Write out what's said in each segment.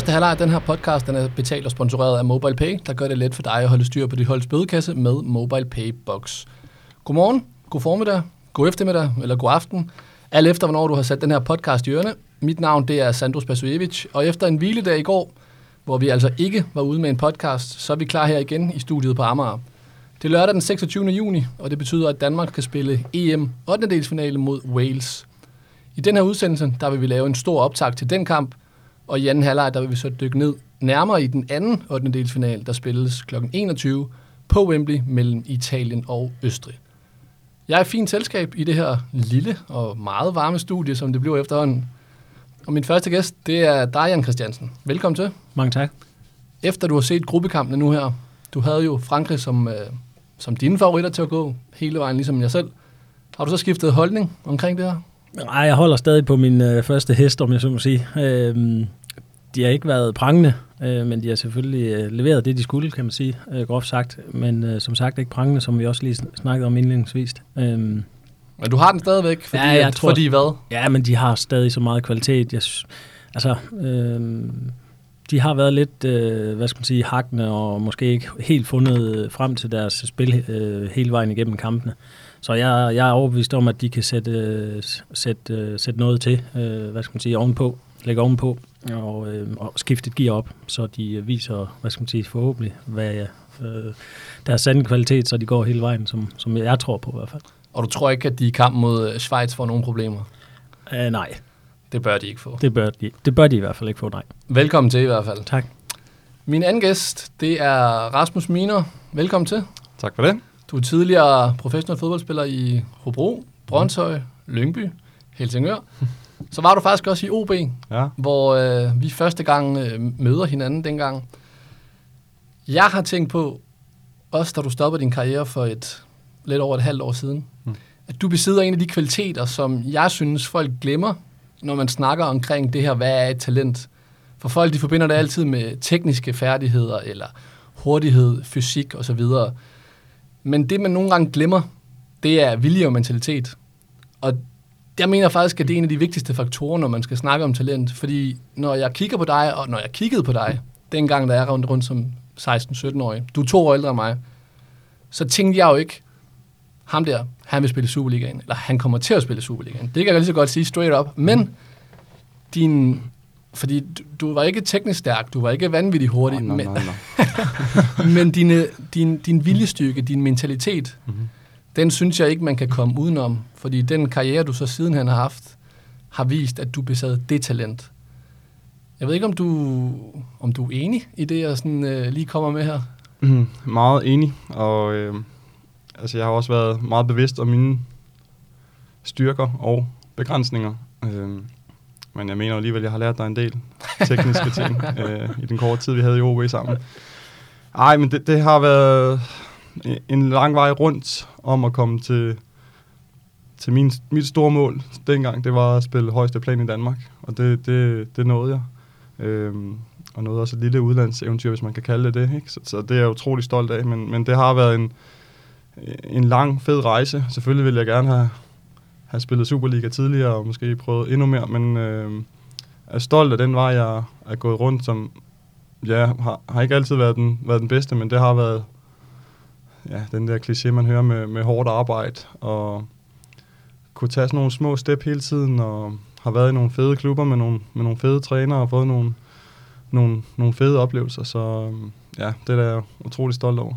Første halvleg af den her podcast den er betalt og sponsoreret af MobilePay, der gør det let for dig at holde styr på dit holds bødekasse med MobilePay Box. Godmorgen, god formiddag, god eftermiddag eller god aften. Alt efter, hvornår du har sat den her podcast i ørene. Mit navn det er Sandro Spasojevic, og efter en hviledag i går, hvor vi altså ikke var ude med en podcast, så er vi klar her igen i studiet på Amager. Det er lørdag den 26. juni, og det betyder, at Danmark kan spille EM 8. delsfinale mod Wales. I den her udsendelse, der vil vi lave en stor optag til den kamp, og i anden halvleg, der vil vi så dykke ned nærmere i den anden 8. delsfinal, der spilles kl. 21 på Wembley mellem Italien og Østrig. Jeg er fint selskab i det her lille og meget varme studie, som det bliver efterhånden. Og min første gæst, det er dig, Jan Christiansen. Velkommen til. Mange tak. Efter du har set gruppekampene nu her, du havde jo Frankrig som, øh, som dine favoritter til at gå hele vejen, ligesom jeg selv. Har du så skiftet holdning omkring det her? Nej, jeg holder stadig på min øh, første hest, om jeg så må sige. Øhm, de har ikke været prangende, øh, men de har selvfølgelig øh, leveret det, de skulle, kan man sige, øh, groft sagt. Men øh, som sagt ikke prangende, som vi også lige snakkede om indledningsvis. Øhm, men du har den stadigvæk, fordi, ja, jeg at, tror, fordi hvad? Ja, men de har stadig så meget kvalitet. Jeg, altså, øh, de har været lidt, øh, hvad skal man sige, hakkende og måske ikke helt fundet frem til deres spil øh, hele vejen igennem kampene. Så jeg, jeg er overbevist om, at de kan sætte, sætte, sætte noget til, øh, hvad skal man sige, ovenpå, lægge ovenpå og, øh, og skifte et gear op, så de viser, hvad skal man sige, forhåbentlig, hvad øh, deres sande kvalitet, så de går hele vejen, som, som jeg tror på i hvert fald. Og du tror ikke, at de i kamp mod Schweiz får nogle problemer? Uh, nej. Det bør de ikke få. Det bør de, det bør de i hvert fald ikke få, nej. Velkommen til i hvert fald. Tak. Min anden gæst, det er Rasmus Miner. Velkommen til. Tak for det. Du er tidligere professionel fodboldspiller i Hobro, Brøndshøj, Lyngby, Helsingør. Så var du faktisk også i OB, ja. hvor øh, vi første gang øh, møder hinanden dengang. Jeg har tænkt på, også da du stoppede din karriere for et lidt over et halvt år siden, mm. at du besidder en af de kvaliteter, som jeg synes, folk glemmer, når man snakker omkring det her, hvad er et talent? For folk, de forbinder det altid med tekniske færdigheder, eller hurtighed, fysik osv., men det, man nogle gange glemmer, det er vilje og mentalitet. Og jeg mener faktisk, at det er en af de vigtigste faktorer, når man skal snakke om talent. Fordi når jeg kigger på dig, og når jeg kiggede på dig, dengang, da jeg rundt rundt som 16-17-årig, du er to år ældre end mig, så tænkte jeg jo ikke, ham der, han vil spille Superligaen, eller han kommer til at spille Superligaen. Det kan jeg lige så godt sige straight up. Men din fordi du, du var ikke teknisk stærk, du var ikke vanvittigt hurtig, nej, nej, nej, men, men dine, din, din viljestyrke, din mentalitet, mm-hmm. Den synes jeg ikke, man kan komme udenom. Fordi den karriere, du så siden han har haft, har vist, at du besad det talent. Jeg ved ikke, om du, om du er enig i det, jeg sådan, øh, lige kommer med her? Mm, meget enig, og øh, altså, jeg har også været meget bevidst om mine styrker og begrænsninger. Øh, men jeg mener alligevel, at jeg har lært dig en del tekniske ting øh, i den korte tid, vi havde i OB sammen. Ej, men det, det har været en lang vej rundt om at komme til, til min, mit store mål dengang. Det var at spille højeste plan i Danmark, og det, det, det nåede jeg. Øhm, og nåede også et lille udlandseventyr, hvis man kan kalde det det. Ikke? Så, så det er jeg utrolig stolt af, men, men det har været en, en lang, fed rejse. Selvfølgelig ville jeg gerne have have spillet Superliga tidligere, og måske prøvet endnu mere, men øh, er stolt af den vej, jeg er gået rundt, som ja, har, har ikke altid været den, været den bedste, men det har været ja, den der kliché, man hører med, med hårdt arbejde, og kunne tage sådan nogle små step hele tiden, og har været i nogle fede klubber med nogle, med nogle fede trænere, og fået nogle, nogle, nogle fede oplevelser, så ja, det er jeg utrolig stolt over.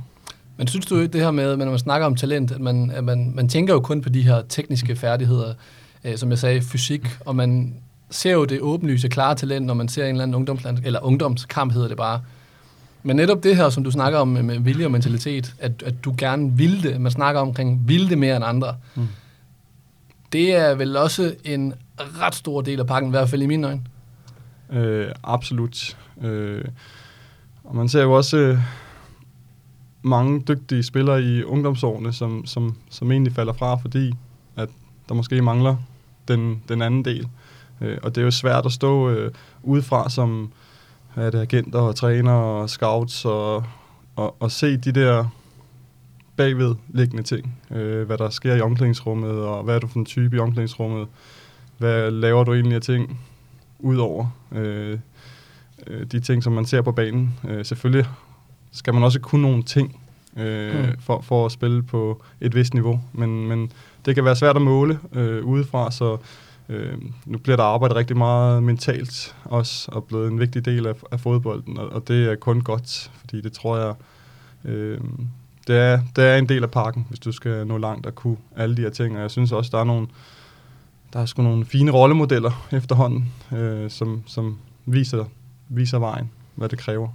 Men synes du det her med, når man snakker om talent, at man, at man, man tænker jo kun på de her tekniske færdigheder, øh, som jeg sagde, fysik, og man ser jo det åbenlyse, klare talent, når man ser en eller anden ungdomsland, eller ungdomskamp hedder det bare. Men netop det her, som du snakker om med, vilje og mentalitet, at, at du gerne vil det, man snakker omkring vil det mere end andre, mm. det er vel også en ret stor del af pakken, i hvert fald i mine øjne. Øh, absolut. Øh, og man ser jo også... Øh mange dygtige spillere i ungdomsårene, som, som, som egentlig falder fra, fordi at der måske mangler den, den anden del. Øh, og det er jo svært at stå øh, udefra som er det, agenter og træner og scouts og, og, og se de der bagvedliggende ting. Øh, hvad der sker i omklædningsrummet, og hvad er du for en type i omklædningsrummet? Hvad laver du egentlig af ting udover? Øh, øh, de ting, som man ser på banen. Øh, selvfølgelig skal man også kunne nogle ting øh, Mm. for, for at spille på et vist niveau, men, men det kan være svært at måle øh, udefra, så øh, nu bliver der arbejdet rigtig meget mentalt også, og blevet en vigtig del af, af fodbolden, og, og det er kun godt, fordi det tror jeg, øh, det, er, det er en del af pakken, hvis du skal nå langt og kunne alle de her ting, og jeg synes også, der er nogle, der er sgu nogle fine rollemodeller efterhånden, øh, som, som viser, viser vejen, hvad det kræver.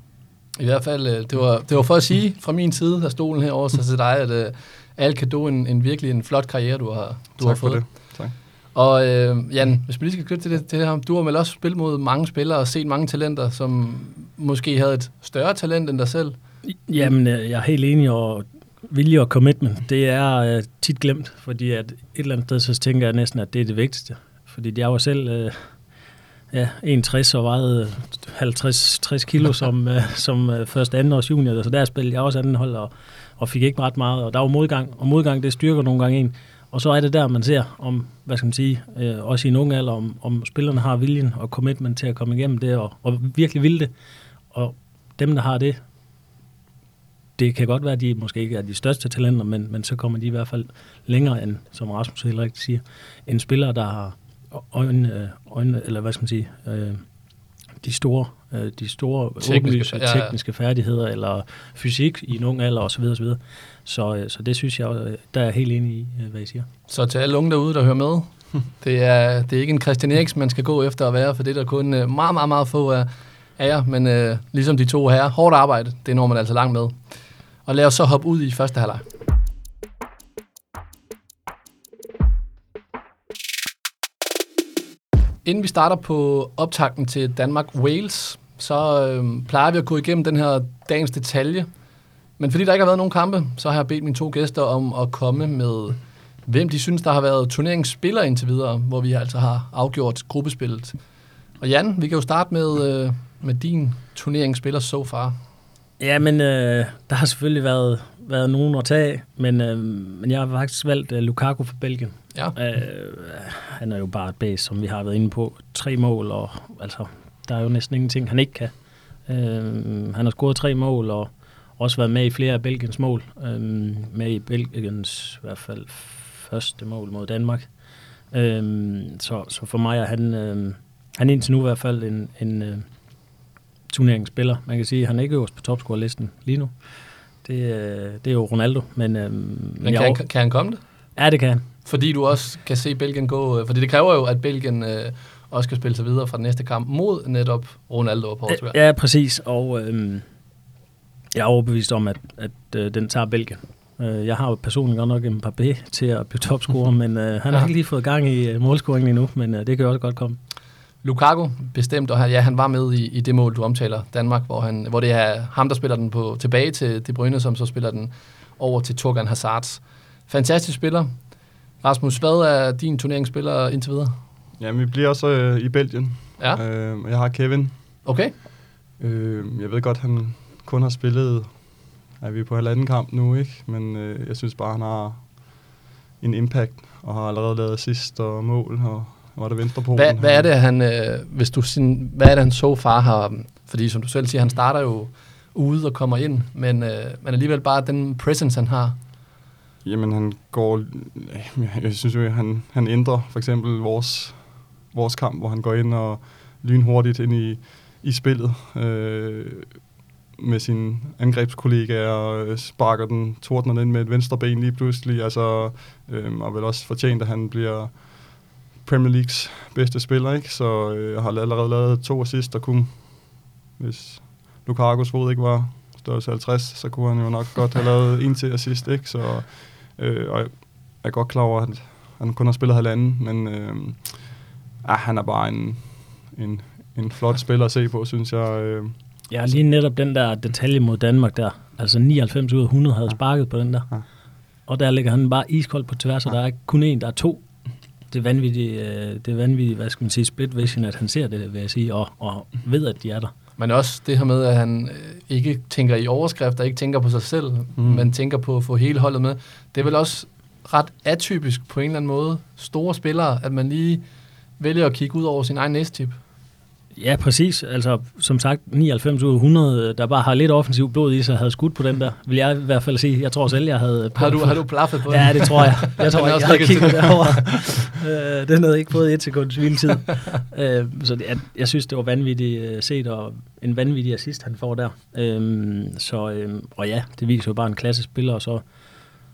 I hvert fald, øh, det var, det var for at sige fra min side af stolen herovre, så til dig, at øh, al kado en, en virkelig en flot karriere, du har, du har tak for fået. det. Og øh, Jan, hvis vi lige skal knytte til det, til det her, du har vel også spillet mod mange spillere og set mange talenter, som måske havde et større talent end dig selv. Jamen, øh, jeg er helt enig, og vilje og commitment, det er øh, tit glemt, fordi at et eller andet sted, så tænker jeg næsten, at det er det vigtigste. Fordi jeg var selv øh, ja, 61 og vejede 50-60 kilo som, øh, som øh, første anden års junior, så der spillede jeg også anden hold og, og fik ikke ret meget, og der var modgang, og modgang det styrker nogle gange en. Og så er det der, man ser om, hvad skal man sige, øh, også i en ung alder, om, om spillerne har viljen og commitment til at komme igennem det, og, og virkelig vil det. Og dem, der har det, det kan godt være, at de måske ikke er de største talenter, men, men så kommer de i hvert fald længere end, som Rasmus helt rigtigt siger, en spiller, der har øjne, øjne eller hvad skal man sige, øh, de store, øh, de store Tekniske åbenlyse ja, ja. tekniske færdigheder, eller fysik i en ung alder osv. osv. Så, øh, så det synes jeg, øh, der er jeg helt enig i, øh, hvad I siger. Så til alle unge derude, der hører med, det er, det er ikke en Christian Eriksen, man skal gå efter at være, for det er der kun meget, meget, meget få af, af jer. Men øh, ligesom de to her, hårdt arbejde, det når man altså langt med. Og lad os så hoppe ud i første halvleg. Inden vi starter på optakten til Danmark-Wales, så øh, plejer vi at gå igennem den her dagens detalje. Men fordi der ikke har været nogen kampe, så har jeg bedt mine to gæster om at komme med, hvem de synes, der har været turneringsspiller indtil videre, hvor vi altså har afgjort gruppespillet. Og Jan, vi kan jo starte med, øh, med din turneringsspiller so far. Ja, men øh, der har selvfølgelig været, været nogen at tage, men, øh, men jeg har faktisk valgt øh, Lukaku fra Belgien. Ja. Øh, han er jo bare et base, som vi har været inde på. Tre mål, og altså, der er jo næsten ingenting, han ikke kan. Øh, han har scoret tre mål, og også været med i flere af Belgiens mål. Øh, med i Belgiens i hvert fald første mål mod Danmark. Øh, så, så for mig er han, øh, han indtil nu i hvert fald en, en øh, turneringsspiller. Man kan sige, at han er ikke øverst på topscore-listen lige nu. Det, øh, det er jo Ronaldo, men... Øh, Men kan, han, kan han komme det? Ja, det kan han. Fordi du også kan se Belgien gå... øh, Fordi det kræver jo, at Belgien øh, også skal spille sig videre fra den næste kamp mod netop Ronaldo og Portugal. Ja, præcis. Og øhm, jeg er overbevist om, at, at øh, den tager Belgien. Øh, jeg har jo personligt godt nok en par B til at blive topscorer, men øh, han har ikke lige fået gang i øh, målscoringen endnu, men øh, det kan jo også godt komme. Lukaku, bestemt, og han, ja, han var med i, i det mål, du omtaler, Danmark, hvor, han, hvor det er ham, der spiller den på, tilbage til De Bruyne, som så spiller den over til Torgan Hazard. Fantastisk spiller. Rasmus, hvad er din turneringsspiller indtil videre? Jamen, vi bliver også øh, i Belgien. Ja, Øh, jeg har Kevin. okay. Øh, jeg ved godt, han kun har spillet... Er vi er på halvanden kamp nu, ikke? Men øh, jeg synes bare, han har en impact, og har allerede lavet sidst og mål, og var det venstre på. Hvad, hvad er det, han, øh, hvis du sin, hvad er det, han så far har... Fordi som du selv siger, han starter jo ude og kommer ind, men, øh, men alligevel bare den presence, han har. Jamen, han går... Jeg synes jo, han, han ændrer for eksempel vores, vores kamp, hvor han går ind og lynhurtigt ind i, i spillet øh, med sine angrebskollegaer og øh, sparker den, tordner ind med et venstre ben lige pludselig. Altså, øh, og vel også fortjent, at han bliver Premier Leagues bedste spiller, ikke? Så øh, jeg har allerede lavet to assist, der kunne, hvis Lukakus fod ikke var størrelse 50, så kunne han jo nok godt have lavet en til assist, ikke? Så, øh, og jeg er godt klar over, at han kun har spillet halvanden, men øh, ah, han er bare en, en, en flot spiller at se på, synes jeg. Øh. Ja, lige netop den der detalje mod Danmark der. Altså 99 ud af 100 havde sparket på den der. Og der ligger han bare iskold på tværs, og der er ikke kun en, der er to. Det er vanvittigt, øh, det er vanvittigt hvad skal man sige, split vision, at han ser det, vil jeg sige, og, og ved, at de er der. Men også det her med, at han øh, ikke tænker i overskrifter, ikke tænker på sig selv, mm. men tænker på at få hele holdet med. Det er vel også ret atypisk på en eller anden måde. Store spillere, at man lige vælger at kigge ud over sin egen næstip. Ja, præcis. Altså, som sagt, 99 ud af 100, der bare har lidt offensiv blod i sig, havde skudt på den der, vil jeg i hvert fald sige. Jeg tror selv, jeg havde... Har du, har du plaffet på Ja, det tror jeg. Jeg tror, Den jeg, jeg havde kigget til. derovre. øh, den havde ikke fået et sekunds hviletid. øh, så jeg, jeg synes, det var vanvittigt øh, set, og en vanvittig assist, han får der. Øh, så, øh, og ja, det viser jo bare en klasse spiller, og så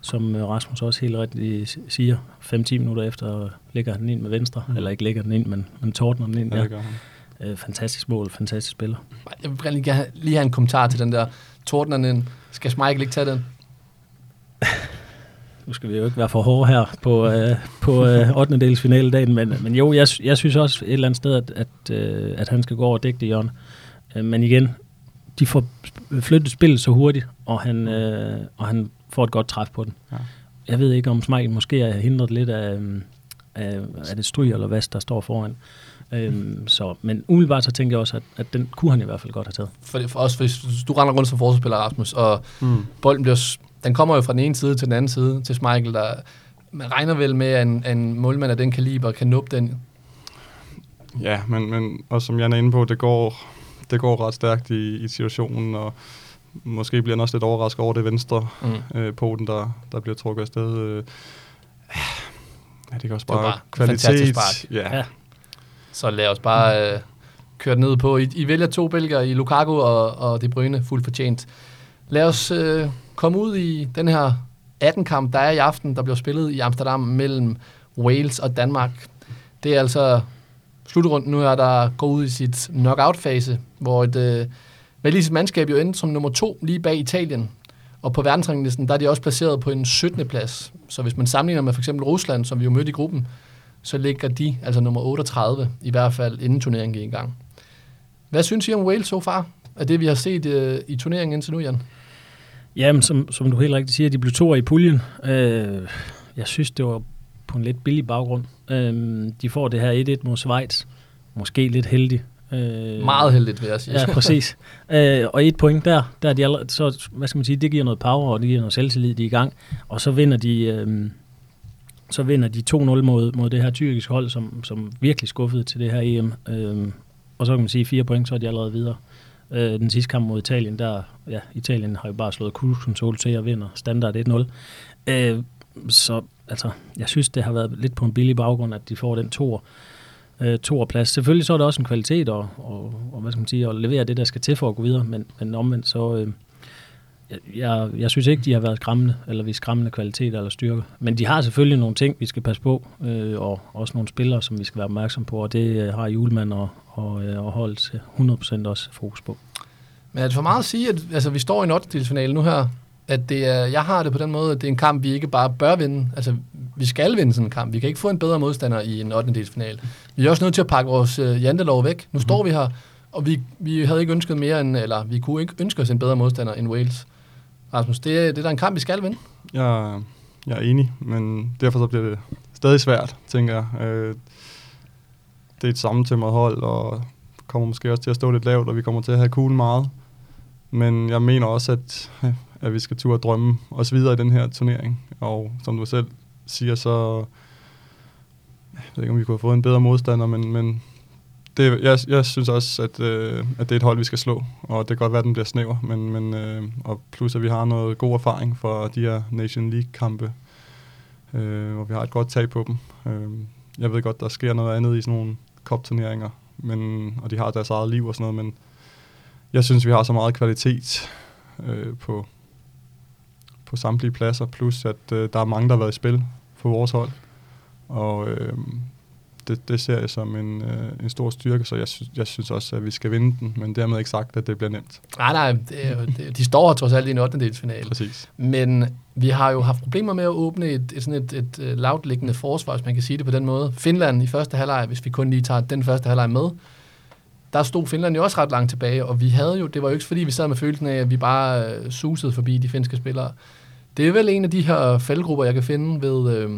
som øh, Rasmus også helt rigtigt siger, 5-10 minutter efter ligger han ind med venstre, mm. eller ikke ligger den ind, men, men tordner den ind. Ja, Ja. Øh, fantastisk mål, fantastisk spiller. Jeg vil lige have, lige have en kommentar til den der tordneren. Skal Schmeichel ikke tage den? Nu skal vi jo ikke være for hårde her på, øh, på øh, 8. dels finaledagen, men, men jo, jeg, jeg synes også et eller andet sted, at, at, øh, at han skal gå over og dække det hjørne. Øh, men igen, de får flyttet spillet så hurtigt, og han, øh, og han får et godt træf på den. Ja. Jeg ved ikke, om Smeichel måske er hindret lidt af, øh, af, af det stryg eller hvad, der står foran. Øhm, så, men umiddelbart så tænker jeg også, at, at den kunne han i hvert fald godt have taget. For, for os, hvis du render rundt som forsvarsspiller, Rasmus, og Mm. bolden bliver, den kommer jo fra den ene side til den anden side til Schmeichel, der man regner vel med, at en, en målmand af den kaliber kan nuppe den. Ja, men, men også som jeg er inde på, det går, det går ret stærkt i, i situationen, og måske bliver han også lidt overrasket over det venstre Mm. øh, poten, der, der bliver trukket afsted. Øh. Ja, det kan også Det var bare, bare fantastisk kvalitet. spark. Ja, Ja. Så lad os bare øh, køre ned på. I, I vælger to bælger i Lukaku og, og De Bruyne, fuldt fortjent. Lad os øh, komme ud i den her 18-kamp, der er i aften, der bliver spillet i Amsterdam mellem Wales og Danmark. Det er altså slutrunden nu her, der går ud i sit knockout-fase, hvor et øh, Wallis mandskab jo endte som nummer to lige bag Italien. Og på verdensranglisten, der er de også placeret på en 17. plads. Så hvis man sammenligner med for eksempel Rusland, som vi jo mødte i gruppen, så ligger de altså nummer 38, i hvert fald inden turneringen gik i gang. Hvad synes I om Wales så far? Af det, vi har set øh, i turneringen indtil nu, Jan? Jamen, som, som du helt rigtigt siger, de blev to i puljen. Øh, jeg synes, det var på en lidt billig baggrund. Øh, de får det her 1-1 mod Schweiz. Måske lidt heldig. Øh, Meget heldigt, vil jeg sige. Ja, præcis. øh, og et point der, der er de allerede, så, hvad skal man sige, det giver noget power, og det giver noget selvtillid, de er i gang. Og så vinder de, øh, så vinder de 2-0 mod, mod det her tyrkiske hold, som, som virkelig skuffede til det her EM. Øh, og så kan man sige, fire point, så er de allerede videre. Øh, den sidste kamp mod Italien, der, ja, Italien har jo bare slået cruise control til at vinde standard 1-0. Øh, så altså, jeg synes, det har været lidt på en billig baggrund, at de får den toer øh, toerplads. Selvfølgelig så er det også en kvalitet og, og, og hvad skal man sige, at levere det, der skal til for at gå videre, men, men omvendt så, øh, jeg, jeg, synes ikke, de har været skræmmende, eller vi skræmmende kvaliteter eller styrker. Men de har selvfølgelig nogle ting, vi skal passe på, øh, og også nogle spillere, som vi skal være opmærksom på, og det øh, har Julemand og, og, øh, og holdet 100% også fokus på. Men er det for meget at sige, at altså, vi står i en 8. nu her, at det er, jeg har det på den måde, at det er en kamp, vi ikke bare bør vinde. Altså, vi skal vinde sådan en kamp. Vi kan ikke få en bedre modstander i en 8. finale. Vi er også nødt til at pakke vores øh, jantelov væk. Nu står vi her, og vi, vi havde ikke ønsket mere end, eller vi kunne ikke ønske os en bedre modstander end Wales. Rasmus, det, det er da en kamp, vi skal vinde. jeg, jeg er enig, men derfor så bliver det stadig svært, tænker jeg. Øh, det er et sammentømret hold, og kommer måske også til at stå lidt lavt, og vi kommer til at have kuglen meget. Men jeg mener også, at, at vi skal turde drømme os videre i den her turnering. Og som du selv siger, så... Jeg ved ikke, om vi kunne have fået en bedre modstander, men, men det, jeg, jeg synes også, at, øh, at det er et hold, vi skal slå. Og det kan godt være, at den bliver snæver, men, men, øh, og plus at vi har noget god erfaring for de her Nation League-kampe, øh, hvor vi har et godt tag på dem. Øh, jeg ved godt, der sker noget andet i sådan nogle cup-turneringer, men, og de har deres eget liv og sådan noget, men jeg synes, vi har så meget kvalitet øh, på, på samtlige pladser, plus at øh, der er mange, der har været i spil for vores hold. Og øh, det, det ser jeg som en, øh, en stor styrke, så jeg, sy- jeg synes også, at vi skal vinde den, men dermed ikke sagt, at det bliver nemt. Nej, nej, det er, jo- det, de står trods alt i en 8. finale. Præcis. Men vi har jo haft problemer med at åbne et, et, sådan et, et, et lavtliggende forsvar, hvis man kan sige det på den måde. Finland i første halvleg, hvis vi kun lige tager den første halvleg med, der stod Finland jo også ret langt tilbage, og vi havde jo, det var jo ikke fordi, vi sad med følelsen af, at vi bare øh, susede forbi de finske spillere. Det er vel en af de her faldgrupper, jeg kan finde ved, øh,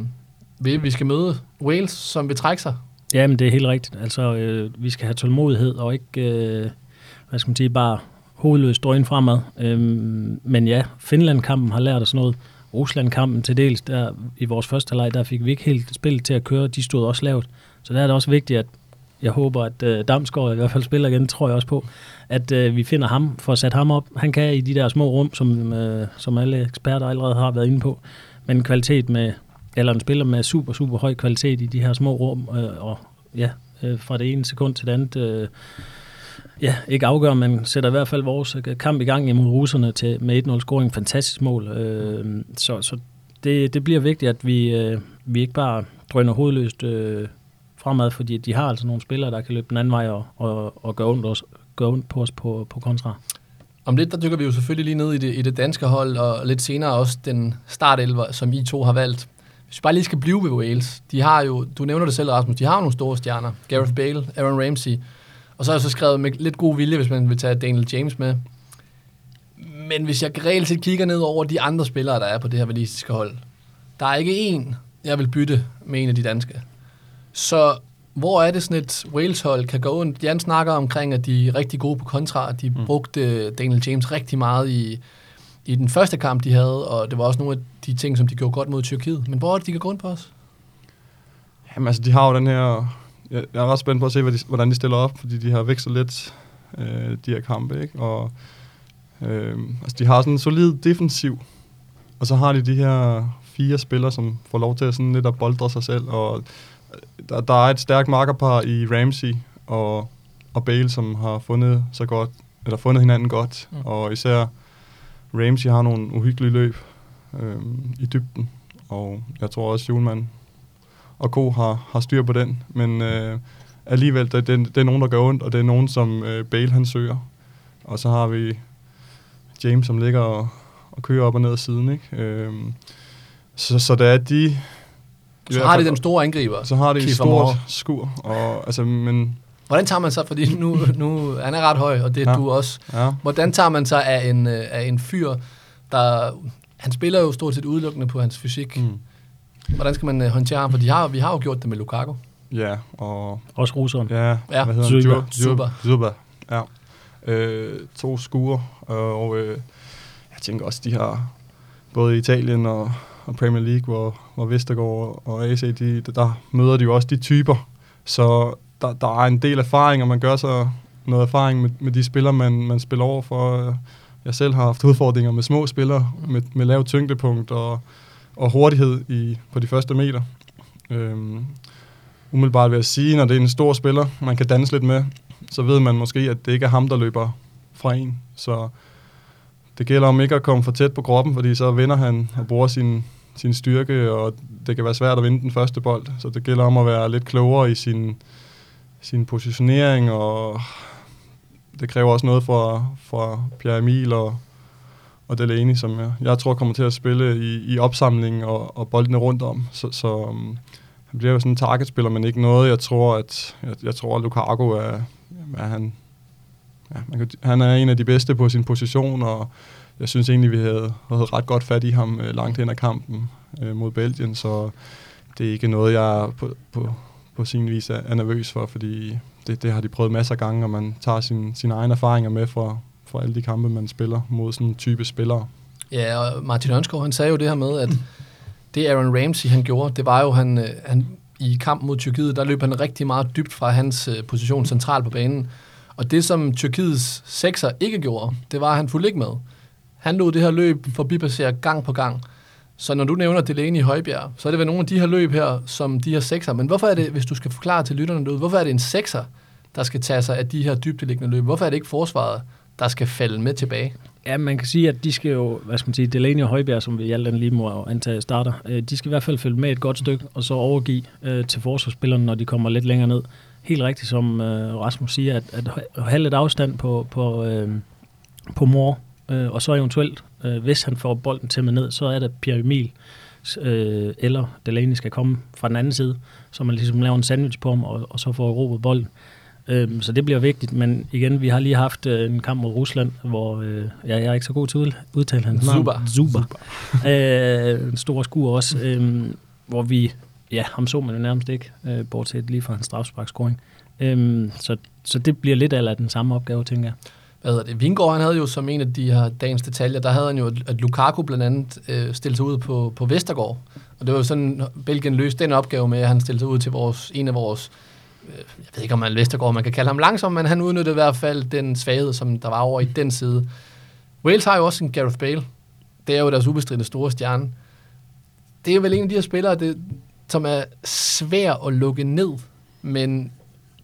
ved vi skal møde Wales, som vil trække sig. Jamen, det er helt rigtigt. Altså, øh, vi skal have tålmodighed og ikke, øh, hvad skal man sige, bare hovedløst drøn fremad. Øh, men ja, Finland-kampen har lært os noget. Rusland-kampen til dels, der i vores første halvleg, der fik vi ikke helt spillet til at køre. De stod også lavt. Så der er det også vigtigt, at jeg håber, at øh, Damsgaard i hvert fald spiller igen, tror jeg også på, at øh, vi finder ham, for at sætte ham op. Han kan i de der små rum, som, øh, som alle eksperter allerede har været inde på, men kvalitet med, eller en spiller med super, super høj kvalitet i de her små rum, øh, og ja, øh, fra det ene sekund til det andet, øh, ja, ikke afgør, men sætter i hvert fald vores øh, kamp i gang imod russerne til, med 1-0 scoring. Fantastisk mål. Øh, så så det, det bliver vigtigt, at vi, øh, vi ikke bare drøner hovedløst øh, fremad, fordi de har altså nogle spillere, der kan løbe den anden vej og, og, og gøre, ondt os, gøre ondt på os på, på kontra. Om lidt, der dykker vi jo selvfølgelig lige ned i det, i det danske hold, og lidt senere også den startelver, som I to har valgt. Hvis vi bare lige skal blive ved Wales, de har jo, du nævner det selv, Rasmus, de har jo nogle store stjerner. Gareth Bale, Aaron Ramsey, og så har jeg så skrevet med lidt god vilje, hvis man vil tage Daniel James med. Men hvis jeg reelt set kigger ned over de andre spillere, der er på det her valistiske hold, der er ikke en, jeg vil bytte med en af de danske. Så hvor er det sådan et Wales-hold kan gå ondt? Jan snakker omkring, at de er rigtig gode på kontra. De mm. brugte Daniel James rigtig meget i, i den første kamp, de havde, og det var også nogle af de ting, som de gjorde godt mod Tyrkiet. Men hvor er det, de kan gå rundt på os? Jamen altså, de har jo den her... Jeg, er ret spændt på at se, hvad de, hvordan de stiller op, fordi de har vækstet lidt, øh, de her kampe, ikke? Og øh, altså, de har sådan en solid defensiv, og så har de de her fire spillere, som får lov til at sådan lidt at boldre sig selv, og der, der er et stærkt markerpar i Ramsey og, og Bale, som har fundet så godt, eller fundet hinanden godt, mm. og især Ramsey har nogle uhyggelige løb øh, i dybden, og jeg tror også, Julemand og Co. har, har styr på den, men øh, alligevel, det, det, det er nogen, der gør ondt, og det er nogen, som øh, Bale han søger. Og så har vi James, som ligger og, og kører op og ned ad siden, ikke? Øh, så, så det er de... Så har de den store angriber. Så har de et stort skur. Og, altså, men, Hvordan tager man sig, fordi nu, nu han er ret høj, og det er ja. du også. ja. Hvordan tager man sig af en, øh, af en fyr, der... Han spiller jo stort set udelukkende på hans fysik. Mm. Hvordan skal man øh, håndtere ham? For de har, vi har jo gjort det med Lukaku. Ja, og... Også russeren. Ja, Ja, hvad hedder Zuba. han? Zuba. Zuba, ja. Øh, to skuer, og øh, jeg tænker også, de har både i Italien og, og Premier League, hvor, hvor Vestergaard og AC, de, der møder de jo også de typer. Så der, der er en del erfaring, og man gør sig noget erfaring med, med de spillere, man, man spiller over for. Jeg selv har haft udfordringer med små spillere, med, med lav tyngdepunkt og, og hurtighed i, på de første meter. Øhm, umiddelbart vil jeg sige, når det er en stor spiller, man kan danse lidt med, så ved man måske, at det ikke er ham, der løber fra en. Så det gælder om ikke at komme for tæt på kroppen, fordi så vinder han og bruger sin, sin styrke, og det kan være svært at vinde den første bold. Så det gælder om at være lidt klogere i sin, sin positionering, og det kræver også noget fra, fra Pierre Emil og, og Delaney, som jeg, jeg tror kommer til at spille i, i opsamlingen og, og boldene rundt om. Så, så um, han bliver jo sådan en targetspiller, men ikke noget, jeg tror, at jeg, jeg tror, at Lukaku er, er han, ja, man kan, han er en af de bedste på sin position, og jeg synes egentlig, vi havde, havde ret godt fat i ham øh, langt hen ad kampen øh, mod Belgien, så det er ikke noget, jeg på, på, på sin vis er, er nervøs for, fordi det, det har de prøvet masser af gange, og man tager sin, sine egne erfaringer med fra, fra alle de kampe, man spiller mod sådan en type spillere. Ja, og Martin Ørnskov, han sagde jo det her med, at det Aaron Ramsey, han gjorde, det var jo, han, øh, han i kampen mod Tyrkiet, der løb han rigtig meget dybt fra hans øh, position centralt på banen. Og det, som Tyrkiets sekser ikke gjorde, det var, at han fulgte ikke med. Han lod det her løb forbipassere gang på gang. Så når du nævner Delaney i Højbjerg, så er det vel nogle af de her løb her, som de her sekser. Men hvorfor er det, hvis du skal forklare til lytterne derude, hvorfor er det en sekser, der skal tage sig af de her dybdeliggende løb? Hvorfor er det ikke forsvaret, der skal falde med tilbage? Ja, man kan sige, at de skal jo, hvad skal man sige, Delaney og Højbjerg, som vi alt andet lige må antage starter, øh, de skal i hvert fald følge med et godt stykke, og så overgive øh, til forsvarsspillerne, når de kommer lidt længere ned. Helt rigtigt, som øh, Rasmus siger, at, at have lidt afstand på, på, øh, på mor, øh, og så eventuelt, øh, hvis han får bolden til med ned, så er det Pierre Emil øh, eller Delaney skal komme fra den anden side, så man ligesom laver en sandwich på ham, og, og så får Europa bolden. Øhm, så det bliver vigtigt, men igen, vi har lige haft øh, en kamp mod Rusland, hvor øh, ja, jeg er ikke så god til at udtale hans navn. Zuba. Zuba. øh, en stor skur også, øh, hvor vi, ja, ham så man jo nærmest ikke, øh, bortset lige fra en strafsparkscoring. Øh, så, så det bliver lidt af den samme opgave, tænker jeg. Hvad hedder det? Vingård, han havde jo som en af de her dagens detaljer, der havde han jo, at Lukaku blandt andet øh, stillede sig ud på, på Vestergaard. Og det var jo sådan, Belgien løste den opgave med, at han stillede sig ud til vores, en af vores øh, jeg ved ikke, om man Vestergaard, man kan kalde ham langsom, men han udnyttede i hvert fald den svaghed, som der var over i den side. Wales har jo også en Gareth Bale. Det er jo deres ubestridte store stjerne. Det er jo vel en af de her spillere, det, som er svær at lukke ned, men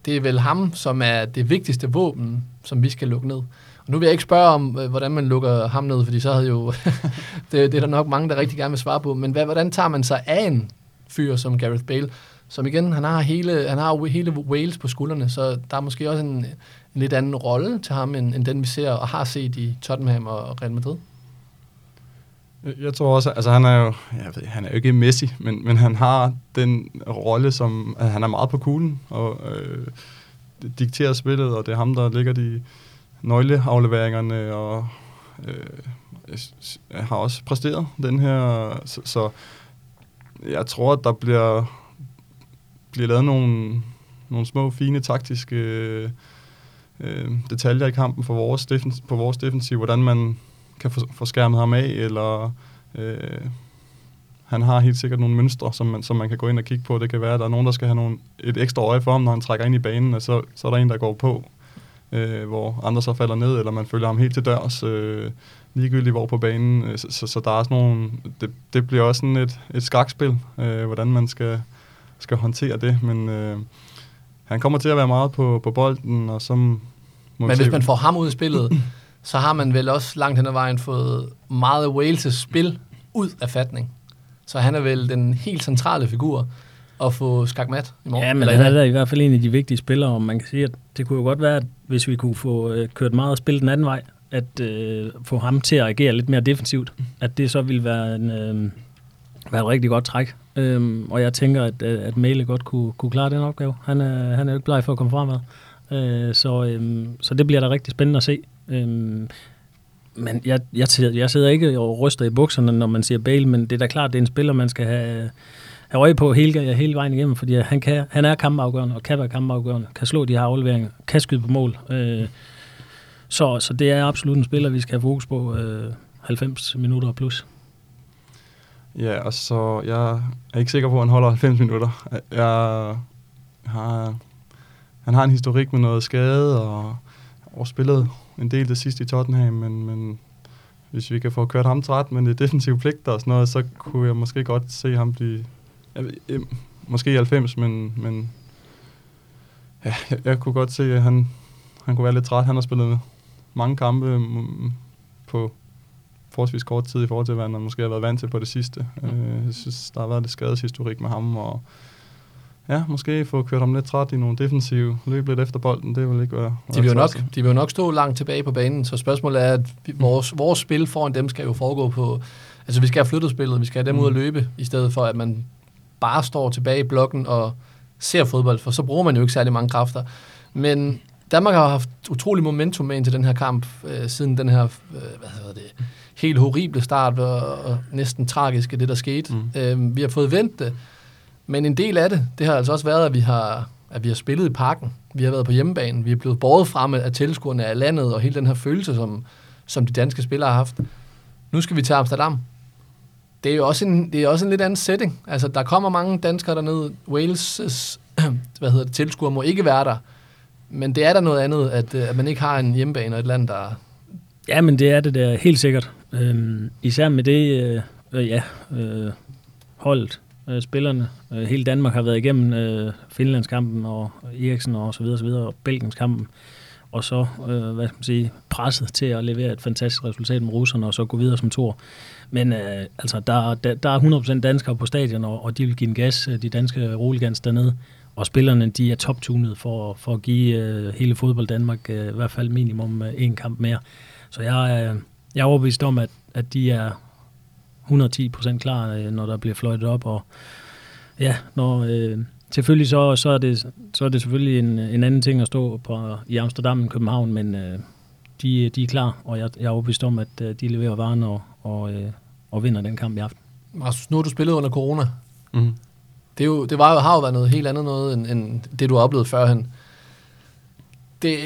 det er vel ham, som er det vigtigste våben, som vi skal lukke ned. Og nu vil jeg ikke spørge om, øh, hvordan man lukker ham ned, fordi så havde jo, det, det er der nok mange, der rigtig gerne vil svare på, men hvad, hvordan tager man sig af en fyr som Gareth Bale, som igen, han har hele, han har hele Wales på skuldrene, så der er måske også en, en lidt anden rolle til ham, end, end den vi ser og har set i Tottenham og Real Madrid. Jeg tror også, altså han er jo, jeg ved, han er jo ikke Messi, men, men han har den rolle, som altså, han er meget på kuglen og øh, dikterer spillet, og det er ham, der ligger de nøgleafleveringerne, og øh, har også præsteret den her, så, så jeg tror, at der bliver, bliver lavet nogle, nogle små, fine taktiske øh, øh detaljer i kampen for vores defens, på vores defensiv, hvordan man kan få, få skærmet ham af, eller øh, han har helt sikkert nogle mønstre, som man, som man kan gå ind og kigge på. Det kan være, at der er nogen, der skal have nogle, et ekstra øje for ham, når han trækker ind i banen, og så, så er der en, der går på, øh, hvor andre så falder ned, eller man følger ham helt til dørs, øh, ligegyldigt hvor på banen. Øh, så, så, så der er sådan nogle, det, det bliver også sådan et, et skakspil, øh, hvordan man skal, skal håndtere det, men øh, han kommer til at være meget på, på bolden, og så men hvis man får ham ud i spillet, så har man vel også langt hen ad vejen fået meget af Wales' spil ud af fatning. Så han er vel den helt centrale figur at få skakmat i morgen. Ja, men han er i hvert fald en af de vigtige spillere, og man kan sige, at det kunne jo godt være, at hvis vi kunne få øh, kørt meget spil den anden vej, at øh, få ham til at agere lidt mere defensivt, at det så ville være, en, øh, være et rigtig godt træk. Øhm, og jeg tænker, at, at Mæle godt kunne, kunne klare den opgave. Han er, han er jo ikke bleg for at komme fremad. Øh, så, øh, så det bliver da rigtig spændende at se. Øhm, men jeg, jeg, jeg sidder ikke og ryster i bukserne, når man siger Bale, men det er da klart, det er en spiller, man skal have, have øje på hele, hele vejen igennem, fordi han, kan, han er kampafgørende, og kan være kampafgørende, kan slå de her afleveringer, kan skyde på mål. Øh, så, så det er absolut en spiller, vi skal have fokus på øh, 90 minutter plus. Ja, og så jeg er ikke sikker på, at han holder 90 minutter. Jeg har, han har en historik med noget skade, og, og spillet en del det sidste i Tottenham, men, men hvis vi kan få kørt ham træt med det defensive pligter og sådan noget, så kunne jeg måske godt se ham blive, jeg, jeg, måske 90, men, men ja, jeg, jeg kunne godt se, at han, han kunne være lidt træt. Han har spillet mange kampe på forholdsvis kort tid i forhold til, hvad han måske har været vant til på det sidste. Mm. Jeg synes, der har været lidt skadeshistorik med ham, og ja, måske få kørt ham lidt træt i nogle defensive løb lidt efter bolden, det vil ikke være... De vil, jo nok, de vil jo nok stå langt tilbage på banen, så spørgsmålet er, at vi, vores, vores spil foran dem skal jo foregå på... Altså, vi skal have flyttet spillet, vi skal have dem mm. ud at løbe, i stedet for, at man bare står tilbage i blokken og ser fodbold, for så bruger man jo ikke særlig mange kræfter. Men Danmark har haft utrolig momentum med ind til den her kamp, øh, siden den her, øh, hvad hedder det, helt horrible start, og, og næsten tragiske, det der skete. Mm. Øh, vi har fået vendt det, men en del af det, det har altså også været, at vi har, at vi har spillet i parken. Vi har været på hjemmebanen. Vi er blevet båret frem af tilskuerne af landet, og hele den her følelse, som, som de danske spillere har haft. Nu skal vi til Amsterdam. Det er jo også en, det er også en lidt anden setting. Altså, der kommer mange danskere derned. Wales' hvad hedder det, tilskuere må ikke være der. Men det er der noget andet, at, øh, at man ikke har en hjemmebane og et land, der... Ja, men det er det der helt sikkert. Øhm, især med det, øh, øh, ja, øh, holdet, øh, spillerne. Øh, hele Danmark har været igennem øh, Finlandskampen og Eriksen og så videre, så videre og Belgienskampen. Og så, øh, hvad skal man sige, presset til at levere et fantastisk resultat med russerne og så gå videre som tor. Men øh, altså, der, der, der er 100% danskere på stadion, og, og de vil give en gas, øh, de danske roligans dernede. Og spillerne, de er toptunede for, for at give øh, hele fodbold Danmark øh, i hvert fald minimum øh, en kamp mere. Så jeg, øh, jeg er overbevist om, at, at de er 110 procent klar, øh, når der bliver fløjtet op. Og ja, når, øh, selvfølgelig så, så, er det, så er det selvfølgelig en, en anden ting at stå på, i Amsterdam end København, men øh, de, de er klar, og jeg, jeg er overbevist om, at øh, de leverer varen og, og, øh, og vinder den kamp i aften. Rasmus, nu har du spillet under corona. Mm. Det, er jo, det var jo, har jo været noget helt andet noget, end, end det, du har oplevet førhen. Det,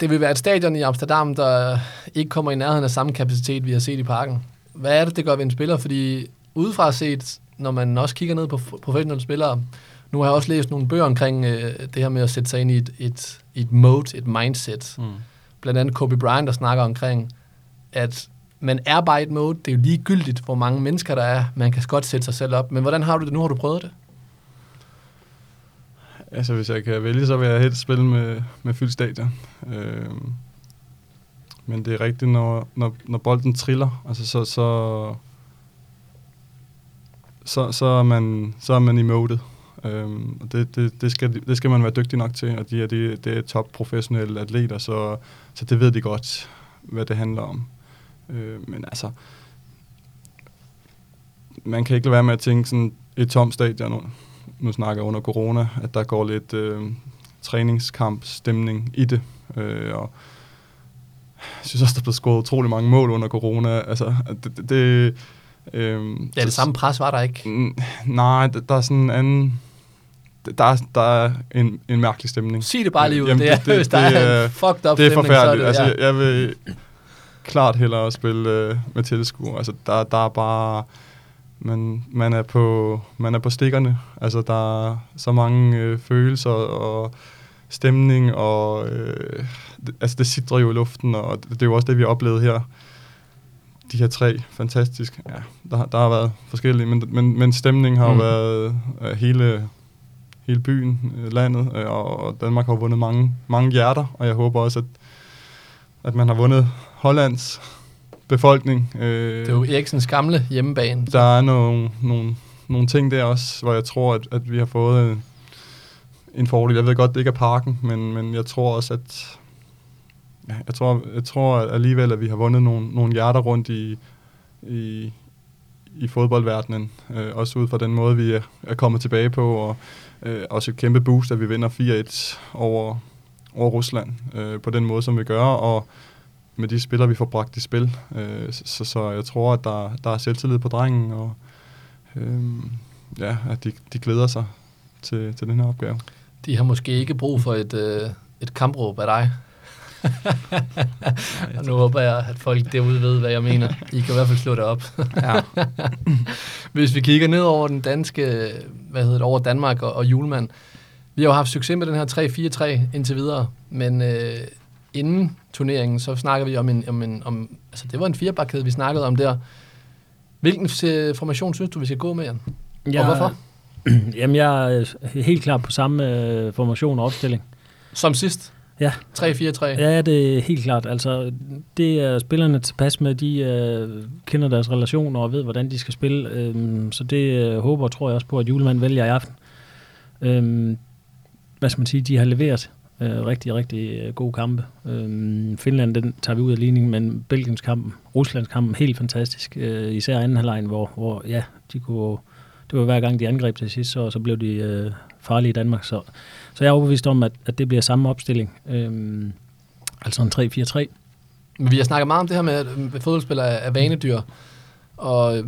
det vil være et stadion i Amsterdam, der ikke kommer i nærheden af samme kapacitet, vi har set i parken hvad er det, det gør ved en spiller? Fordi udefra set, når man også kigger ned på professionelle spillere, Nu har jeg også læst nogle bøger omkring øh, det her med at sætte sig ind i et, et, et mode, et mindset. Mm. Blandt andet Kobe Bryant, der snakker omkring, at man er bare i et mode. Det er jo ligegyldigt, hvor mange mennesker der er. Man kan godt sætte sig selv op. Men hvordan har du det nu? Har du prøvet det? Altså, hvis jeg kan vælge, så vil jeg helst spille med, med fyldt stadion. Øhm, men det er rigtigt, når, når, når bolden triller, altså så, så, så, så, er, man, så er man i modet. Øhm, og det, det, det, skal, det skal man være dygtig nok til, og de er, de, det er top professionelle atleter, så, så det ved de godt, hvad det handler om. Øh, men altså, man kan ikke lade være med at tænke sådan et tomt stadion, nu nu snakker jeg under corona, at der går lidt øh, træningskamp, stemning i det. Øh, og jeg synes også, der blev scoret utrolig mange mål under corona. Altså, det, det, det øh, ja, det samme pres var der ikke. Nej, der, der er sådan en anden... Der er, der er en, en mærkelig stemning. Sig det bare lige ud. Jamen, det, det, hvis der det, er en fucked up Det er stemning, forfærdeligt. Så er det, ja. Altså, jeg vil klart hellere spille øh, med tilskuer. Altså, der, der er bare man, man, er på, man er på stikkerne. Altså, der er så mange øh, følelser og stemning, og øh, altså, det sidder jo i luften, og det, det er jo også det, vi har oplevet her. De her tre, fantastisk. Ja, der, der har været forskellige, men, men, men stemningen har mm. været øh, hele, hele byen, øh, landet, øh, og Danmark har vundet mange, mange hjerter, og jeg håber også, at, at man har vundet Hollands befolkning. Øh, det er jo Eriksens gamle hjemmebane. Der er nogle, nogle, nogle ting der også, hvor jeg tror, at, at vi har fået en, en fordel. Jeg ved godt, det ikke er parken, men, men jeg tror også, at ja, jeg tror, jeg tror alligevel, at vi har vundet nogle, nogle hjerter rundt i, i, i fodboldverdenen. Øh, også ud fra den måde, vi er, er kommet tilbage på, og øh, også et kæmpe boost, at vi vinder 4-1 over, over Rusland øh, på den måde, som vi gør, og med de spillere, vi får bragt i spil. Øh, så, så jeg tror, at der, der er selvtillid på drengen, og øh, ja, at de, de glæder sig til, til den her opgave. De har måske ikke brug for et, øh, et kampråb af dig. og nu håber jeg, at folk derude ved, hvad jeg mener. I kan i hvert fald slå det op. ja. Hvis vi kigger ned over den danske, hvad hedder det, over Danmark og, og Julemand. Vi har jo haft succes med den her 3-4-3 indtil videre, men øh, inden turneringen, så snakker vi om en, om en om, altså det var en firebakkæde, vi snakkede om der. Hvilken formation synes du, vi skal gå med, Jan? Ja, og hvorfor? Jamen, jeg er helt klar på samme uh, formation og opstilling. Som sidst? Ja. 3-4-3? Ja, det er helt klart. Altså, det er spillerne tilpas med, de uh, kender deres relationer og ved, hvordan de skal spille. Um, så det uh, håber og tror jeg også på, at julemanden vælger i aften. Um, hvad skal man sige, de har leveret Øh, rigtig, rigtig øh, gode kampe. Øh, Finland, den tager vi ud af ligningen, men Belgiens kamp, Ruslands kamp, helt fantastisk. Øh, især anden halvleg, hvor, hvor ja, de kunne, det var hver gang, de angreb til sidst, så, så blev de øh, farlige i Danmark. Så, så jeg er overbevist om, at, at det bliver samme opstilling. Øh, altså en 3-4-3. Men vi har snakket meget om det her med, at fodboldspillere er vanedyr, og øh,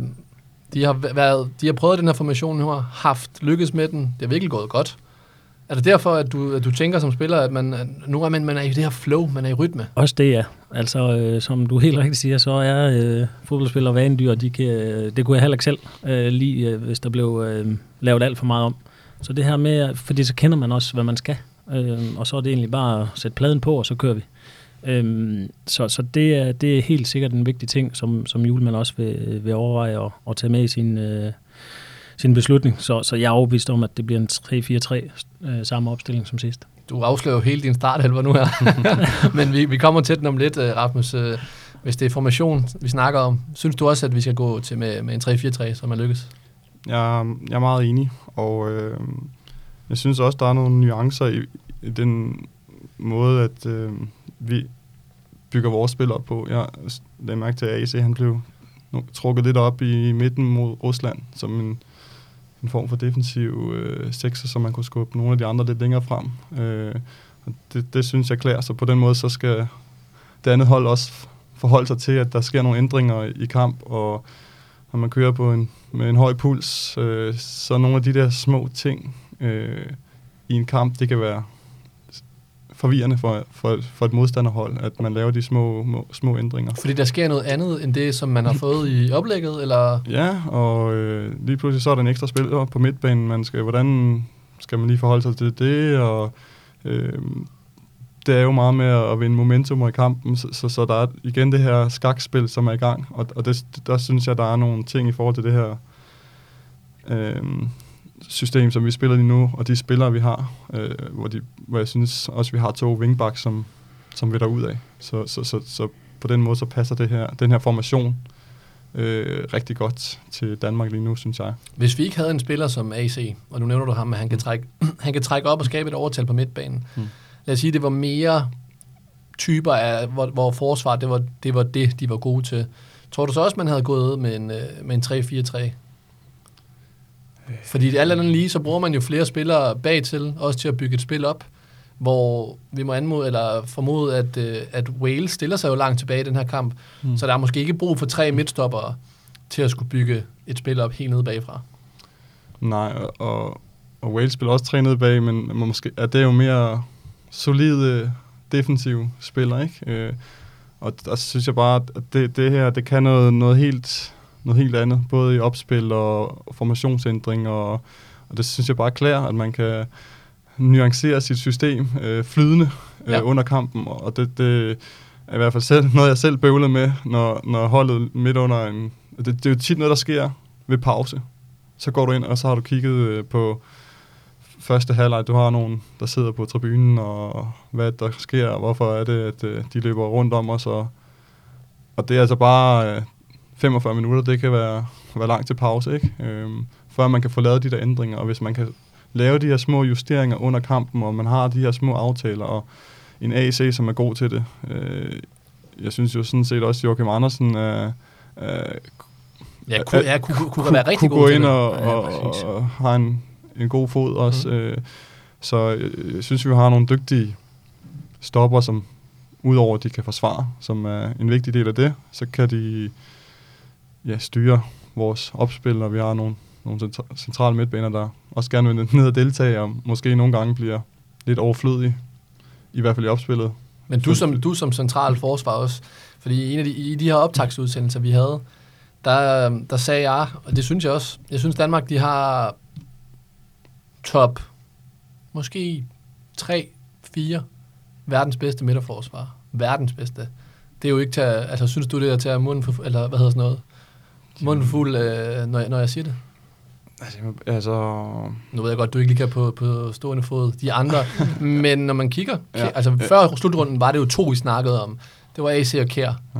de har, været, de har prøvet den her formation nu, har haft lykkes med den. Det har virkelig gået godt. Er det derfor, at du, at du tænker som spiller, at man, nu er man, man er i det her flow, man er i rytme? Også det, ja. Altså, øh, som du helt rigtigt siger, så er øh, fodboldspillere vanedyr, de kan, øh, det kunne jeg heller ikke selv øh, lige, øh, hvis der blev øh, lavet alt for meget om. Så det her med, fordi så kender man også, hvad man skal. Øh, og så er det egentlig bare at sætte pladen på, og så kører vi. Øh, så så det, er, det er helt sikkert en vigtig ting, som, som julemand også vil, vil overveje at, at tage med i sin, øh, sin beslutning. Så, så jeg er overbevist om, at det bliver en 3-4-3 øh, samme opstilling som sidst. Du afslører jo hele din starthelver nu her. Men vi, vi kommer til den om lidt, øh, Rasmus. Øh, hvis det er formation, vi snakker om, synes du også, at vi skal gå til med, med en 3-4-3, som er lykkes? Jeg, jeg er meget enig, og øh, jeg synes også, der er nogle nuancer i, i den måde, at øh, vi bygger vores spil op på. Jeg lagde mærke til, at AC han blev trukket lidt op i midten mod Rusland, som en en form for defensiv øh, sekser, så man kunne skubbe nogle af de andre lidt længere frem. Øh, og det, det synes jeg klæder, så på den måde så skal det andet hold også forholde sig til, at der sker nogle ændringer i kamp, og når man kører på en, med en høj puls, øh, så nogle af de der små ting øh, i en kamp, det kan være forvirrende for, for, for et modstanderhold, at man laver de små, små, ændringer. Fordi der sker noget andet end det, som man har fået i oplægget? Eller? Ja, og øh, lige pludselig så er der en ekstra spiller på midtbanen. Man skal, hvordan skal man lige forholde sig til det, og øh, det er jo meget med at vinde momentum i kampen, så, så, så der er igen det her skakspil, som er i gang, og, og det, der synes jeg, der er nogle ting i forhold til det her øh, system, som vi spiller lige nu, og de spillere, vi har, øh, hvor, de, hvor jeg synes også, vi har to wingbacks, som, som vi der ud af. Så, så, så, så på den måde, så passer det her, den her formation øh, rigtig godt til Danmark lige nu, synes jeg. Hvis vi ikke havde en spiller som AC, og nu nævner du ham, at han kan trække, han kan trække op og skabe et overtal på midtbanen. Mm. Lad os sige, det var mere typer af, hvor, hvor forsvar, det var, det var det, de var gode til. Tror du så også, man havde gået med en, øh, med en 3-4-3? Fordi alt andet lige, så bruger man jo flere spillere bag til, også til at bygge et spil op, hvor vi må anmode, eller formode, at, øh, at Wales stiller sig jo langt tilbage i den her kamp, mm. så der er måske ikke brug for tre midtstoppere til at skulle bygge et spil op helt nede bagfra. Nej, og, og Wales spiller også tre nede bag, men måske er det jo mere solide defensive spillere, ikke? Øh, og der synes jeg bare, at det, det her, det kan noget, noget helt noget helt andet, både i opspil og formationsændring, og, og det synes jeg bare klæder, at man kan nuancere sit system øh, flydende øh, ja. under kampen, og det, det er i hvert fald selv, noget, jeg selv bøvler med, når, når holdet midt under en... Det, det er jo tit noget, der sker ved pause. Så går du ind, og så har du kigget øh, på første halvleg. Du har nogen, der sidder på tribunen, og hvad der sker, og hvorfor er det, at øh, de løber rundt om os, og, og det er altså bare... Øh, 45 minutter, det kan være, være langt til pause, ikke? Øhm, før man kan få lavet de der ændringer, og hvis man kan lave de her små justeringer under kampen, og man har de her små aftaler, og en AC, som er god til det. Øh, jeg synes jo sådan set også, at Joachim Andersen er, er Ja, kunne, ja, kunne, kunne, kunne være rigtig kunne god gå ind og, ja, og, og har en, en god fod også. Mm. Øh, så jeg, jeg synes, vi har nogle dygtige stopper, som udover at de kan forsvare, som er en vigtig del af det, så kan de ja, styre vores opspil, og vi har nogle, nogle centrale midtbaner, der også gerne vil ned og deltage, og måske nogle gange bliver lidt overflødige, i hvert fald i opspillet. Men du som, du som central forsvar også, fordi en af de, i de her optagsudsendelser, vi havde, der, der sagde jeg, og det synes jeg også, jeg synes Danmark, de har top, måske 3, 4 verdens bedste midterforsvar. Verdens bedste. Det er jo ikke til at, altså synes du det er til at munden for, eller hvad hedder sådan noget? Munden fuld, øh, når, jeg, når jeg siger det? Altså, altså... Nu ved jeg godt, du ikke lige kan på, på stående fod de andre, men når man kigger... Ja. Altså, før slutrunden var det jo to, vi snakkede om. Det var AC og Kjær. Ja.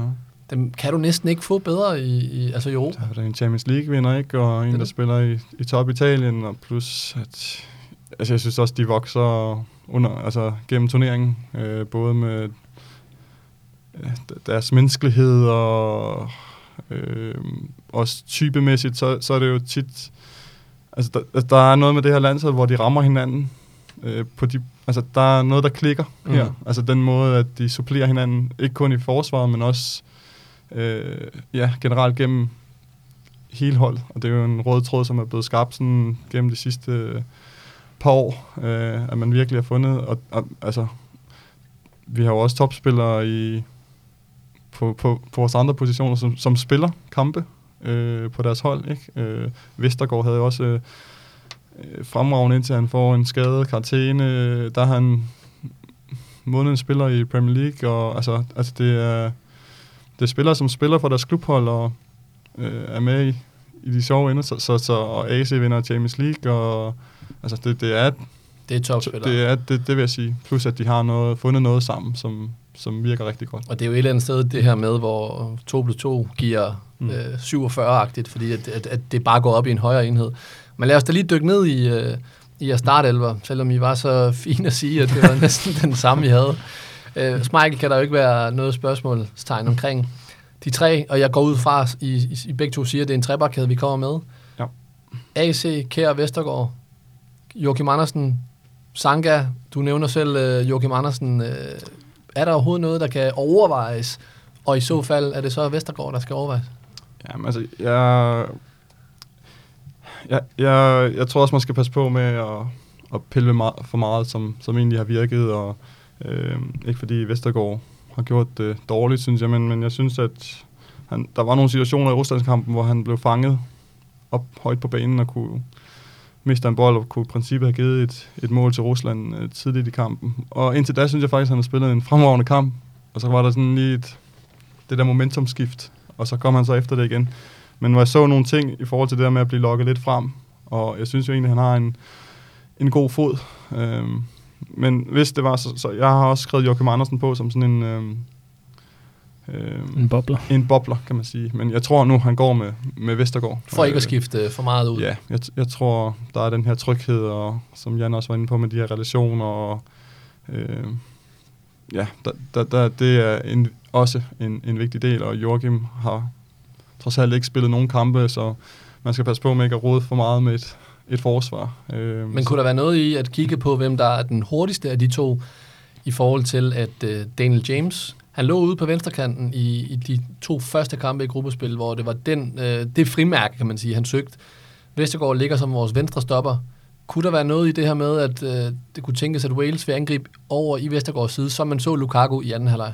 Dem kan du næsten ikke få bedre i, i altså i Europa. Der er en Champions League-vinder, ikke? Og en, det der det. spiller i, i top Italien, og plus at... Altså, jeg synes også, de vokser under, altså, gennem turneringen, øh, både med øh, deres menneskelighed og Øh, også typemæssigt, så, så er det jo tit... Altså, der, altså, der er noget med det her landshold, hvor de rammer hinanden. Øh, på de, altså, der er noget, der klikker mm. her. Altså den måde, at de supplerer hinanden, ikke kun i forsvaret, men også øh, ja, generelt gennem hele hold. Og det er jo en rød tråd, som er blevet skabt sådan, gennem de sidste øh, par år, øh, at man virkelig har fundet. Og, og, altså, vi har jo også topspillere i på, på, på vores andre positioner, som, som spiller kampe øh, på deres hold. Ikke? Øh, Vestergaard havde jo også øh, fremragende indtil han får en skade, karantæne. Der har han måneden spiller i Premier League, og altså, altså det er det er spillere, som spiller for deres klubhold og øh, er med i, i de sjove ender, så, så, så og AC vinder Champions League, og altså det, det er det er topspillere. Det, er, det, det vil jeg sige. Plus at de har noget, fundet noget sammen, som, som virker rigtig godt. Og det er jo et eller andet sted det her med, hvor 2 plus 2 giver mm. øh, 47-agtigt, fordi at, at, at det bare går op i en højere enhed. Men lad os da lige dykke ned i, øh, i jeres startelver, selvom I var så fine at sige, at det var næsten den samme, I havde. Øh, Michael kan der jo ikke være noget spørgsmålstegn omkring de tre, og jeg går ud fra, I, I, begge to siger, at det er en trebakkæde, vi kommer med. Ja. AC, Kær Vestergaard, Joachim Andersen, Sanka, du nævner selv uh, Joachim Andersen. Uh, er der overhovedet noget, der kan overvejes? Og i så fald, er det så Vestergaard, der skal overvejes? Jamen altså, jeg, jeg, jeg, jeg tror også, man skal passe på med at, at pille meget, for meget, som, som egentlig har virket. Og, øh, ikke fordi Vestergaard har gjort det dårligt, synes jeg, men, men jeg synes, at han, der var nogle situationer i Ruslandskampen, hvor han blev fanget op højt på banen og kunne mister en kunne i princippet have givet et, et mål til Rusland øh, tidligt i kampen. Og indtil da synes jeg faktisk, at han har spillet en fremragende kamp. Og så var der sådan lige et, det der momentumskift, og så kom han så efter det igen. Men når jeg så nogle ting i forhold til det der med at blive lokket lidt frem, og jeg synes jo egentlig, at han har en, en god fod. Øhm, men hvis det var, så, så jeg har også skrevet Joachim Andersen på som sådan en... Øhm, øhm, En bobler. en bobler, kan man sige. Men jeg tror nu, han går med, med Vestergaard. For ikke at Øh, skifte for meget ud. Ja, jeg, jeg tror, der er den her tryghed, og som Jan også var inde på med de her relationer, og øh, ja, der, der, der, det er en, også en, en vigtig del, og Joachim har trods alt ikke spillet nogen kampe, så man skal passe på med ikke at rode for meget med et, et forsvar. Øh, Men kunne der være noget i at kigge på, hvem der er den hurtigste af de to, i forhold til, at uh, Daniel James, han lå ude på venstrekanten i, i de to første kampe i gruppespil, hvor det var den, øh, det frimærke, kan man sige, han søgte. Vestergaard ligger som vores venstre stopper. Kunne der være noget i det her med, at øh, det kunne tænkes, at Wales vil angribe over i Vestergaards side, som man så Lukaku i anden halvleg?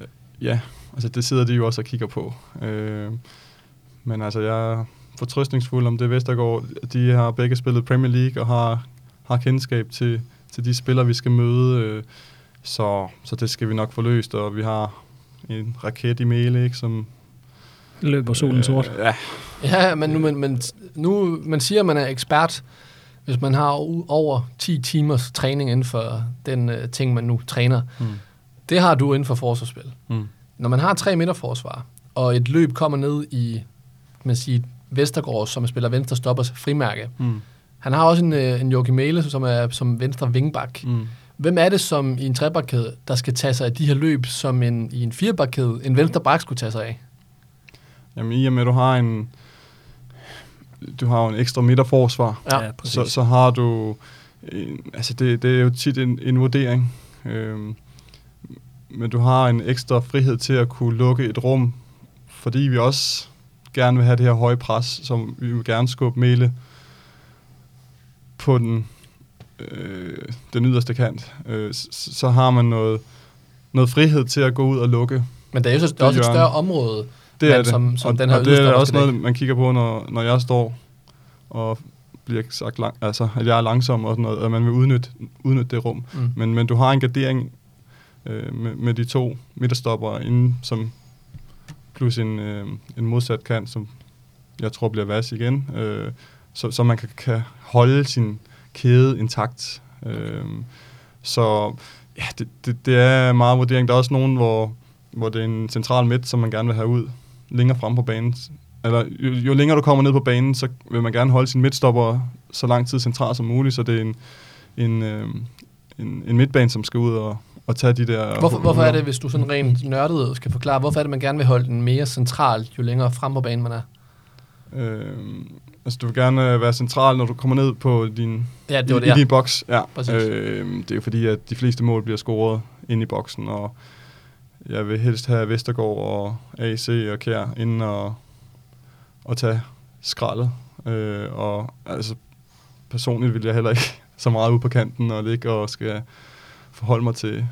Øh, ja, altså det sidder de jo også og kigger på. Øh, men altså, jeg er fortrøstningsfuld om det Vestergaard. De har begge spillet Premier League og har, har kendskab til, til de spillere, vi skal møde. Øh, så, så det skal vi nok få løst, og vi har en raket i mele, ikke, som... Løber solen sort. Øh, ja, Ja, men nu, men, men nu man siger, at man er ekspert, hvis man har over 10 timers træning inden for den uh, ting, man nu træner. mm, Det har du inden for forsvarsspil. mm, Når man har tre midterforsvar, og et løb kommer ned i man sige, Vestergaard, som spiller venstre stoppers frimærke. mm, Han har også en, øh, en Joachim Mæle, som er som venstre vingbak. mm. Hvem er det som i en trebakkæde, der skal tage sig af de her løb, som en, i en firebakkæde, en venstre bak skulle tage sig af? Jamen i og med, at du har en... Du har jo en ekstra midterforsvar, Ja, så, så har du... En, altså det, det er jo tit en, en vurdering. Øhm, men du har en ekstra frihed til at kunne lukke et rum, fordi vi også gerne vil have det her høje pres, som vi vil gerne skubbe Mele på den, øh, den yderste kant. Øh, så, så har man noget, noget frihed til at gå ud og lukke. Men det er jo så, det er også et større område. Det er det. som- som og, den her og det er også noget, man kigger på, når, når jeg står og bliver sagt lang, altså, at jeg er langsom og sådan noget, at man vil udnytte, udnytte det rum. Mm. Men, men du har en gardering øh, med, med de to midterstopper inden, som plus en, øh, en modsat kant, som jeg tror bliver vas igen, øh, så, så man kan, kan holde sin kæde intakt. Øh, så ja, det, det, det er meget vurdering. Der er også nogen, hvor, hvor det er en central midt, som man gerne vil have ud længere frem på banen. Eller jo, jo længere du kommer ned på banen, så vil man gerne holde sin midtstopper så lang tid centralt som muligt, så det er en, en, øh, en, en midtbane, som skal ud og, og tage de der... Hvorfor, hvorfor er det, hvis du sådan rent nørdet skal forklare, hvorfor er det, man gerne vil holde den mere central, jo længere frem på banen man er? Øh, altså, du vil gerne være central, når du kommer ned på din, Ja, det var det, i, i ja. din boks. Ja. Præcis. Øh, det er jo fordi, at de fleste mål bliver scoret ind i boksen, og jeg vil helst have Vestergaard og AC og Kjær inden og, og tage skraldet. Øh, og altså, personligt vil jeg heller ikke så meget ud på kanten og ligge og skal forholde mig til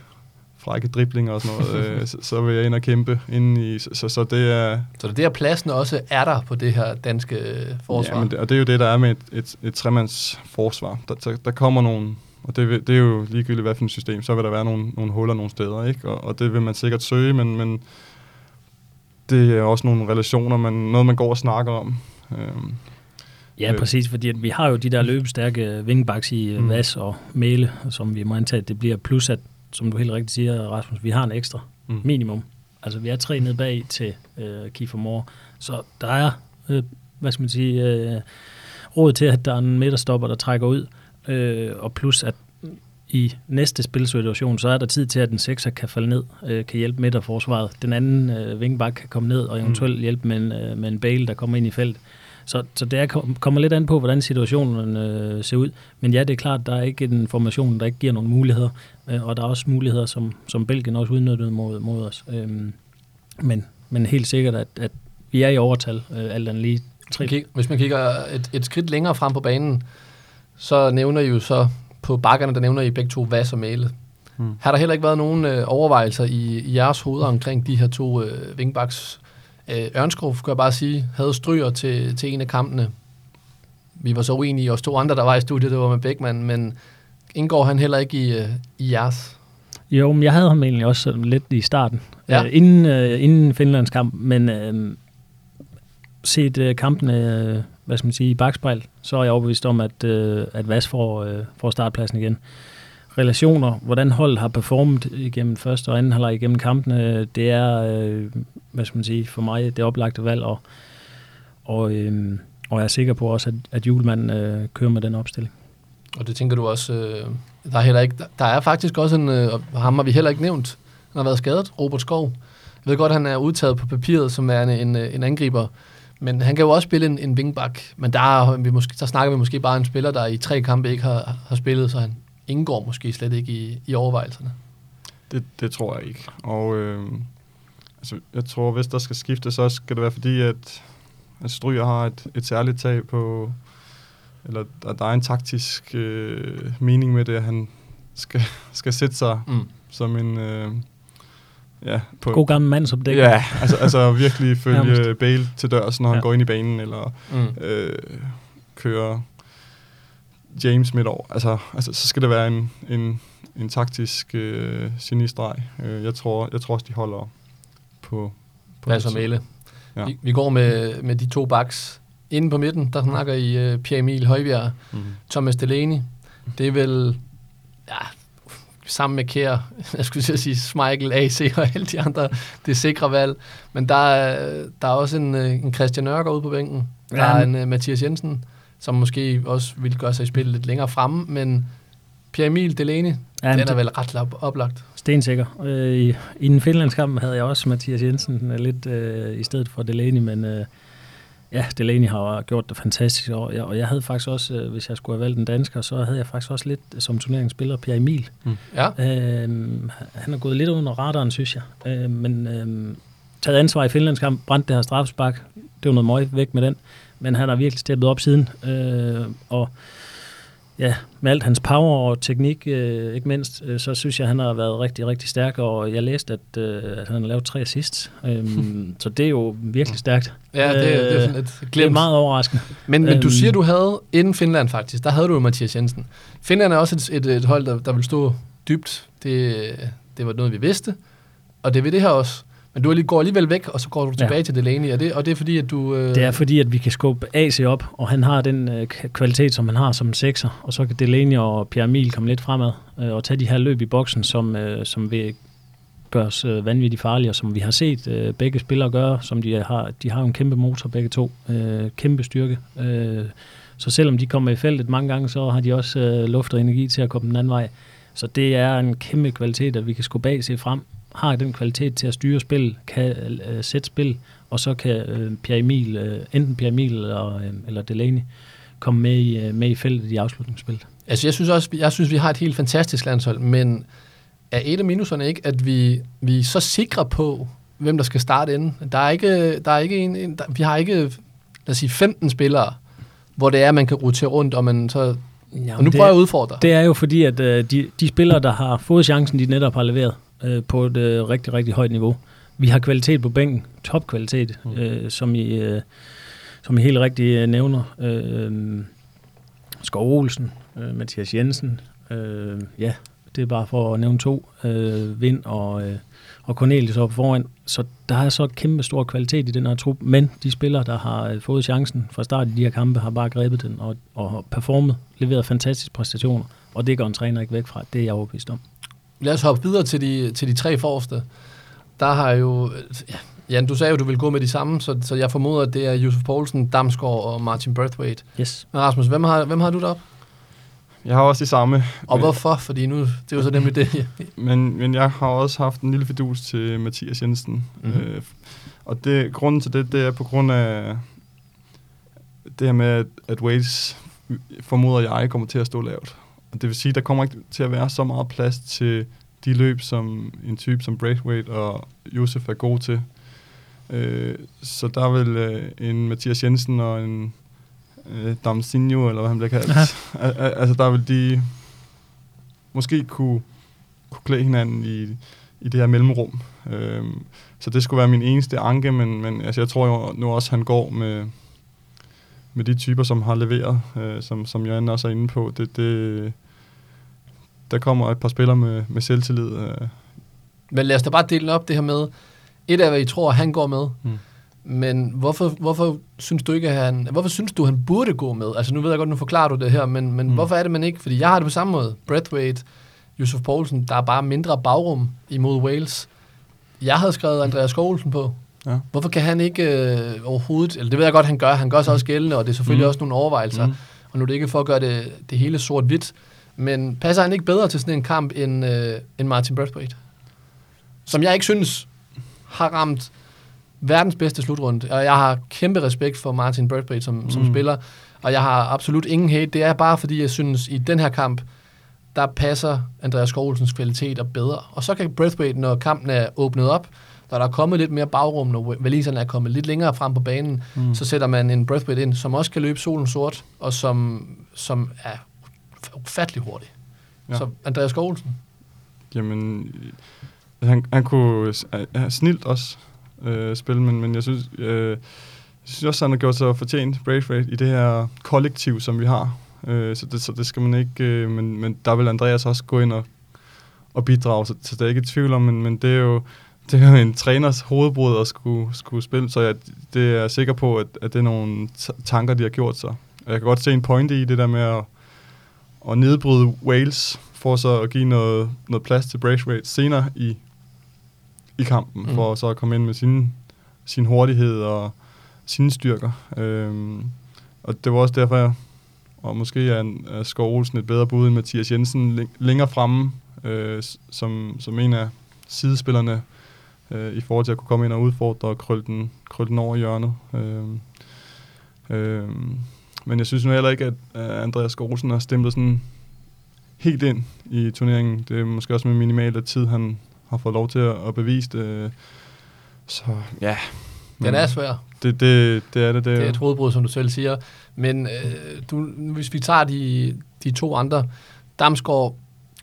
frække driblinger og sådan noget, øh, så, så vil jeg ind og kæmpe inden i, så, så, så det er, Så det er der, pladsen også er der på det her danske øh, forsvar. Ja, men det, og det er jo det, der er med et, et, et tremands forsvar. Der, der, der kommer nogle, og det, vil- det er jo ligegyldigt, hvad for et system, så vil der være nogle, nogle huller nogle steder, ikke? Og, og det vil man sikkert søge, men, men det er også nogle relationer, man, noget man går og snakker om. Øhm, Ja, Øh. præcis, fordi at vi har jo de der løbestærke wingbacks i Mm. mm. Vas og Mæle, som vi må antage, at det bliver plus, at, som du helt rigtigt siger, Rasmus, vi har en ekstra Mm. minimum. Altså, vi er tre nede bag til øh, Kiefer Moore, så der er, øh, hvad skal man sige, øh, råd til, at der er en midterstopper, der trækker ud, øh, og plus, at i næste spilsituation, så er der tid til, at den sekser kan falde ned, øh, kan hjælpe midterforsvaret. Den anden øh, wingback kan komme ned og eventuelt hjælpe med en, øh, med en Bale, der kommer ind i felt. Så, så det er, kom- kommer lidt an på, hvordan situationen øh, ser ud. Men ja, det er klart, der er ikke en formation, der ikke giver nogen muligheder. Øh, og der er også muligheder, som, som Belgien også udnyttede mod, mod os. Øhm, men, men helt sikkert, at, at vi er i overtal, øh, alt andet lige. Hvis man kigger, hvis man kigger et, et skridt længere frem på banen, så nævner I jo så på bakkerne, der nævner I begge to Vas og Mæle. Hmm. Har der heller ikke været nogen øh, overvejelser i, i jeres hoveder omkring de her to øh, wingbacks? Øh, Ørnskov, kan jeg bare sige, havde stryger til, til en af kampene. vi var så uenige i os to andre, der var i studiet, det var med Beckmann, men indgår han heller ikke i, øh, i jeres? Jo, men jeg havde ham egentlig også sådan lidt i starten, Ja. øh, inden, øh, inden Finlands kamp, men øh, set øh, kampene, øh, hvad skal man sige, i bagspejl, så er jeg overbevist om, at, øh, at Vas får, øh, får startpladsen igen. Relationer, hvordan holdet har performet igennem første og anden halvleg igennem kampene, det er, øh, hvad skal man sige, for mig det oplagte valg, og, og, øh, og jeg er sikker på også, at, at Julemand øh, kører med den opstilling. Og det tænker du også, øh, der er heller ikke, der, er faktisk også en, øh, ham har vi heller ikke nævnt, han har været skadet, Robert Skov. Jeg ved godt, han er udtaget på papiret som er en, en, en angriber, men han kan jo også spille en, en wingback, men der, er, vi måske, der snakker vi måske bare en spiller, der i tre kampe ikke har, har spillet, så han indgår måske slet ikke i, i overvejelserne. Det, det tror jeg ikke. Og øh, altså, jeg tror, hvis der skal skifte, så skal det være fordi, at, at Stryger har et, et særligt tag på, eller der, der er en taktisk øh, mening med det, at han skal, skal sætte sig Mm. som en... Øh, ja, på, God gammel mand som det. Ja, altså, altså virkelig følge. Bale til dørs, når han Ja. går ind i banen, eller Mm. øh, kører James midt over. Altså, altså, så skal det være en, en, en taktisk øh, genistreg. Øh, jeg, tror, jeg tror også, de holder på... på. Mæle. Ja. Ja. Vi, vi går med, med de to backs. Inde på midten, der snakker I uh, Pierre Emil Højbjerg, Mm. Thomas Delaney. Det er vel, ja, sammen med Kjær, jeg skulle til at sige Schmeichel, AC og alle de andre, det er sikre valg. Men der er, der er også en, øh, en Christian Nørgaard ude på bænken. Der Ja. er en uh, Mathias Jensen, som måske også vil gøre sig i spillet lidt længere fremme, men Pierre Emil Delaney, Ja, den det- er vel ret oplagt. Stensikker. Øh, i, I den Finlandskamp havde jeg også Mathias Jensen øh, lidt øh, i stedet for Delaney, men øh, ja, Delaney har gjort det fantastisk, og jeg, og jeg havde faktisk også, øh, hvis jeg skulle have valgt en dansker, så havde jeg faktisk også lidt øh, som turneringsspiller Pierre Emil. Ja, Øh, han er gået lidt under radaren, synes jeg, øh, men øh, taget ansvar i Finlandskamp, brændt det her straffespark, det var noget møg væk med den, men han har virkelig steppet op siden, øh, og ja, med alt hans power og teknik, øh, ikke mindst, øh, så synes jeg, han har været rigtig, rigtig stærk, og jeg læste, at, øh, at han har lavet tre assists, øh, så det er jo virkelig stærkt. ja det, det er Øh, sådan lidt Det er glemt. meget overraskende. Men, men du Øhm. siger, du havde inden Finland faktisk, der havde du jo Mathias Jensen. Finland er også et, et, et hold, der, der vil stå dybt. Det, det var noget, vi vidste. Og det vil det her også. Men du lige- går alligevel væk, og så går du tilbage Ja. til Delaney. Og det, og det er fordi, at du... Øh, Det er fordi, at vi kan skubbe AC op, og han har den øh, kvalitet, som han har som en sekser, og så kan Delaney og Pierre Emil komme lidt fremad øh, og tage de her løb i boksen, som, øh, som vil gøre os øh, vanvittigt farlige, og som vi har set øh, begge spillere gøre, som de har, de har en kæmpe motor begge to, øh, kæmpe styrke. Øh, så selvom de kommer i feltet mange gange, så har de også øh, luft og energi til at komme den anden vej. Så det er en kæmpe kvalitet, at vi kan skubbe AC frem, har den kvalitet til at styre spil, kan øh, sætte spil, og så kan øh, Pierre Emil, øh, enten Pierre Emil eller, øh, eller Delaney komme med i, øh, med i feltet i afslutningsspillet. Altså, jeg synes også, jeg synes, vi har et helt fantastisk landshold, men er et af minuserne ikke, at vi, vi er så sikre på, hvem der skal starte inden? Der er ikke, der er ikke en, en der, vi har ikke, lad os sige, 15 spillere, hvor det er, man kan rotere rundt, og man så... Jamen, Og nu prøver jeg at udfordre. Det er jo fordi, at øh, de, de spillere, der har fået chancen, de netop har leveret øh, på et øh, rigtig, rigtig højt niveau. Vi har kvalitet på bænken, topkvalitet, mm. øh, som, I, øh, som I helt rigtigt øh, nævner. Øh, Skov Olsen, øh, Mathias Jensen, øh, ja, det er bare for at nævne to, øh, Vind og, øh, og Cornelius oppe foran. Så der er så kæmpe stor kvalitet i den her trup, men de spillere, der har øh, fået chancen fra start i de her kampe, har bare grebet den og, og performet, leveret fantastiske præstationer, og det går en træner ikke væk fra. Det er jeg overbevist om. Lad os hoppe videre til de, til de tre forreste. Der har jo... Ja, Jan, du sagde jo, du vil gå med de samme, så, så jeg formoder, at det er Josef Poulsen, Damsgaard og Martin Brathwaite. Yes. Men Rasmus, hvem har, hvem har du deroppe? Jeg har også de samme. Og men- hvorfor? Fordi nu, det er jo så nemlig det. Men, men jeg har også haft en lille fidus til Mathias Jensen. Mhm. Mm-hmm. Øh, og det, grunden til det, det er på grund af det her med, at, at Wales formoder jeg kommer til at stå lavt. Og det vil sige, der kommer ikke til at være så meget plads til de løb, som en type som Braithwaite og Josef er god til. Øh, så der vil øh, en Mathias Jensen og en øh, Damsinho, eller hvad han bliver kaldt, altså der vil de måske kunne, kunne klæde hinanden i, i det her mellemrum. Øhm, så det skulle være min eneste anke, men, men altså, jeg tror jo nu også, han går med, med de typer, som har leveret, øh, som, som Jørgen også er inde på, det, det, der kommer et par spillere med, med selvtillid. Øh. Men lad os da bare dele op det her med, et af hvad I tror, han går med, Mm. men hvorfor, hvorfor synes du ikke, at han, hvorfor synes du, han burde gå med? Altså nu ved jeg godt, nu forklarer du det her, men, men mm. Mm. hvorfor er det, man ikke? Fordi jeg har det på samme måde. Brathwaite, Yusuf Poulsen, der er bare mindre bagrum imod Wales. Jeg havde skrevet Andreas Skålsen på. Ja. Hvorfor kan han ikke øh, overhovedet, eller det ved jeg godt, han gør, han gør sig også gældende, og det er selvfølgelig mm. Mm. også nogle overvejelser, mm. Mm. og nu er det ikke for at gøre det, det hele sort-hvidt, men passer han ikke bedre til sådan en kamp end, øh, end Martin Brathwaite? Som jeg ikke synes har ramt verdens bedste slutrunde, og jeg har kæmpe respekt for Martin Brathwaite som, som Mm. spiller, og jeg har absolut ingen hate. Det er bare fordi, jeg synes, i den her kamp, der passer Andreas Skovlsens kvaliteter bedre. Og så kan Brathwaite, når kampen er åbnet op, når der er kommet lidt mere bagrum, når valiserne er kommet lidt længere frem på banen, mm. så sætter man en Brathwaite ind, som også kan løbe solen sort, og som, som er ufattelig hurtig. Ja. Så Andreas Skovlsen. Jamen, øh, han, han kunne ja, snilt også øh, spille, men, men jeg synes, øh, jeg synes også, han har gjort sig fortjent Braithwaite i det her kollektiv, som vi har. Øh, så, det, så det skal man ikke... Øh, men, men der vil Andreas også gå ind og, og bidrage, så, så der er ikke tvivl om, men, men det er jo det er jo en træners hovedbrud at skulle, skulle spille, så jeg det er jeg sikker på, at, at det er nogle tanker, de har gjort sig. Og jeg kan godt se en pointe i det der med at, at nedbryde Wales, for så at give noget, noget plads til Braithwaite senere i, i kampen, Mm. for så at komme ind med sin, sin hurtighed og sine styrker. Øhm, og det var også derfor, jeg, og måske er, er Skov Olsen et bedre bud end Mathias Jensen læ- længere fremme, øh, som, som en af sidespillerne, øh, i forhold til at kunne komme ind og udfordre og krølle den, krølle den over i hjørnet. Øh, øh, men jeg synes nu heller ikke, at Andreas Olsen har stemplet sådan helt ind i turneringen. Det er måske også med minimalt af tid, han har fået lov til at, bevise det. Så ja. Den er svær. Det, det, det er det. Det, Det er et hovedbrud, som du selv siger. Men øh, du, hvis vi tager de, de to andre, Damsgaard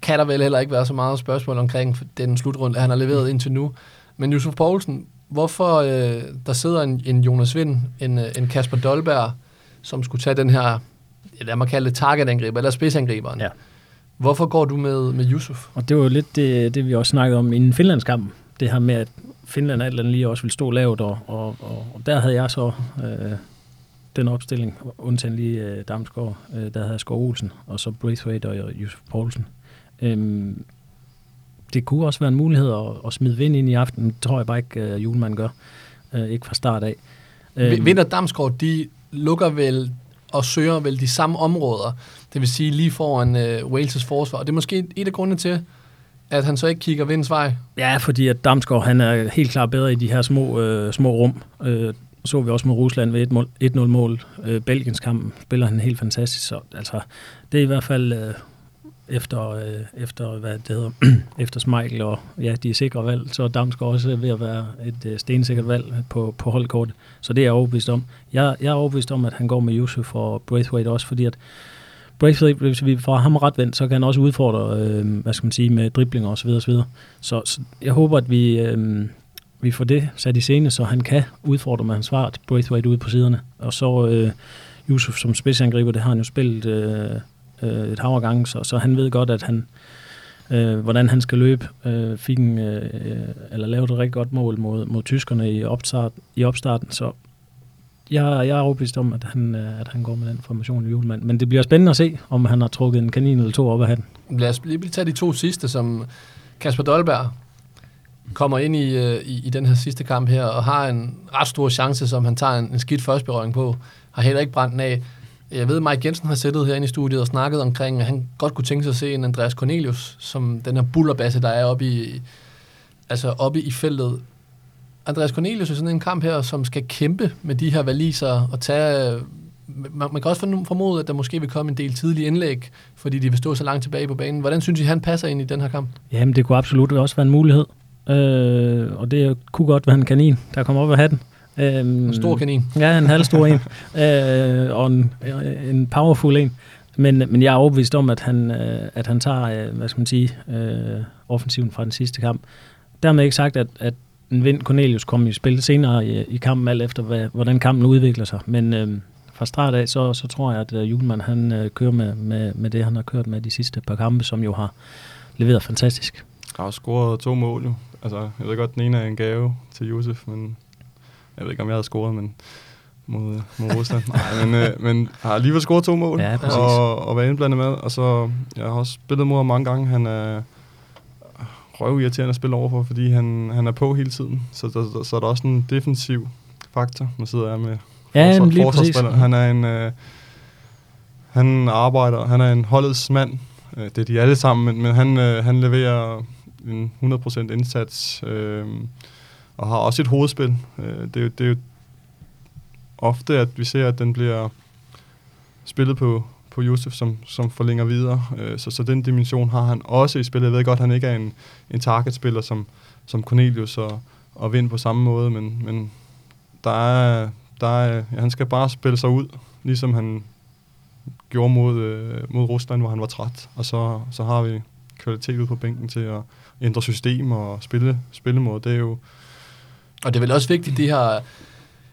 kan der vel heller ikke være så meget spørgsmål omkring den slutrunde, han har leveret indtil nu. Men Yusuf Poulsen, hvorfor øh, der sidder en, en Jonas Vind, en, øh, en Kasper Dolberg, som skulle tage den her, lad mig kalde det targetangriber, eller spidsangriberen. Ja. Hvorfor går du med, med Yusuf? Og det var jo lidt det, det vi også snakkede om inden Finlandskampen. Det her med, at Finland alt andet lige også ville stå lavt, og, og, og, og der havde jeg så øh, den opstilling, undtagen lige øh, Damsgaard, øh, der havde Skov Olsen, og så Braithwaite og Josef Poulsen. Øhm, det kunne også være en mulighed at, at smide vind ind i aften, det tror jeg bare ikke, øh, Julemand gør. Øh, ikke fra start af. Øhm. Vind og Damsgaard, de lukker vel og søger vel de samme områder. Det vil sige lige foran øh, Wales' forsvar. Og det er måske et af grundene til, at han så ikke kigger vindens vej. Ja, fordi at Damsgaard, han er helt klart bedre i de her små, øh, små rum. Øh, så vi også med Rusland ved 1-0 1-0 mål. Øh, Belgiens kamp spiller han helt fantastisk. Så altså, det er i hvert fald øh, efter, øh, efter, hvad det hedder, efter Smeichel og ja, de er sikre valg, så er Damsgaard også ved at være et øh, stensikkert valg på, på holdkortet. Så det er jeg overbevist om. Jeg, jeg er overbevist om, at han går med Yusuf og Braithwaite også, fordi at Braithwaite, hvis vi får ham ret vendt, så kan han også udfordre, øh, hvad skal man sige, med driblinger osv. osv. Så, så jeg håber, at vi, øh, vi får det sat i scene, så han kan udfordre med hans svar Braithwaite ude på siderne. Og så øh, Yusuf som spidsangriber, det har han jo spillet øh, øh, et hav af gange, så, så han ved godt, at han, øh, hvordan han skal løbe. Øh, fik en, øh, eller lavede et rigtig godt mål mod, mod tyskerne i, opstart, i opstarten, så jeg, jeg er overbevist om, at han, øh, at han går med den formation i julemand. Men det bliver spændende at se, om han har trukket en kanin eller to op af hatten. Lad os lige tage de to sidste, som Kasper Dolberg kommer ind i, øh, i, i den her sidste kamp her, og har en ret stor chance, som han tager en, en skidt førstberøring på. Har heller ikke brændt den af. Jeg ved, Mike Jensen har siddet herinde i studiet og snakket omkring, at han godt kunne tænke sig at se en Andreas Cornelius, som den her bullerbasse, der er oppe i, altså oppe i feltet. Andreas Cornelius er sådan en kamp her, som skal kæmpe med de her valiser og tage... Man, man kan også formode, at der måske vil komme en del tidlige indlæg, fordi de vil stå så langt tilbage på banen. Hvordan synes I, han passer ind i den her kamp? Jamen, det kunne absolut også være en mulighed. Øh, og det kunne godt være en kanin, der kommer op af hatten. Øh, En stor kanin. Ja, en halv stor en. øh, og en, en powerful en. Men, men jeg er overbevist om, at han, øh, at han tager, øh, hvad skal man sige, øh, offensiven fra den sidste kamp. Dermed ikke sagt, at, at en vind Cornelius kommer i spil senere i, i kampen, alt efter hvad, hvordan kampen udvikler sig. Men øh, fra start af, så, så tror jeg, at uh, Julemand han uh, kører med, med, med det, han har kørt med de sidste par kampe, som jo har leveret fantastisk. Jeg har scoret to mål jo. Altså, jeg ved godt, den ene er en gave til Josef, men jeg ved ikke, om jeg havde scoret, men mod, mod Rusland. Nej, men, øh, men har alligevel scoret to mål, Ja, præcis. og, og været indblandet med. Og så, jeg har også spillet mod ham mange gange. Han er røvirriterende at spille overfor, fordi han, han er på hele tiden. Så der, der, så er der også en defensiv faktor. Nu sidder jeg med Ja, forsvar- jamen, lige præcis. Han er en... Øh, han arbejder, han er en holdets mand. Øh, det er de alle sammen, men, men han, øh, han leverer en 100% indsats, øh, og har også et hovedspil. Øh, det, er jo- det er jo ofte, at vi ser, at den bliver spillet på, på Josef, som, som forlænger videre. Øh, så, så den dimension har han også i spillet. Jeg ved godt, at han ikke er en, en targetspiller som, som Cornelius og, og Vind på samme måde, men, men der er, der er, ja, han skal bare spille sig ud, ligesom han gjorde mod, øh, mod Rusland, hvor han var træt. Og så, så har vi kvalitet ud på bænken til at ændre system og spille, spillemåde. Det er jo og det er vel også vigtigt, de her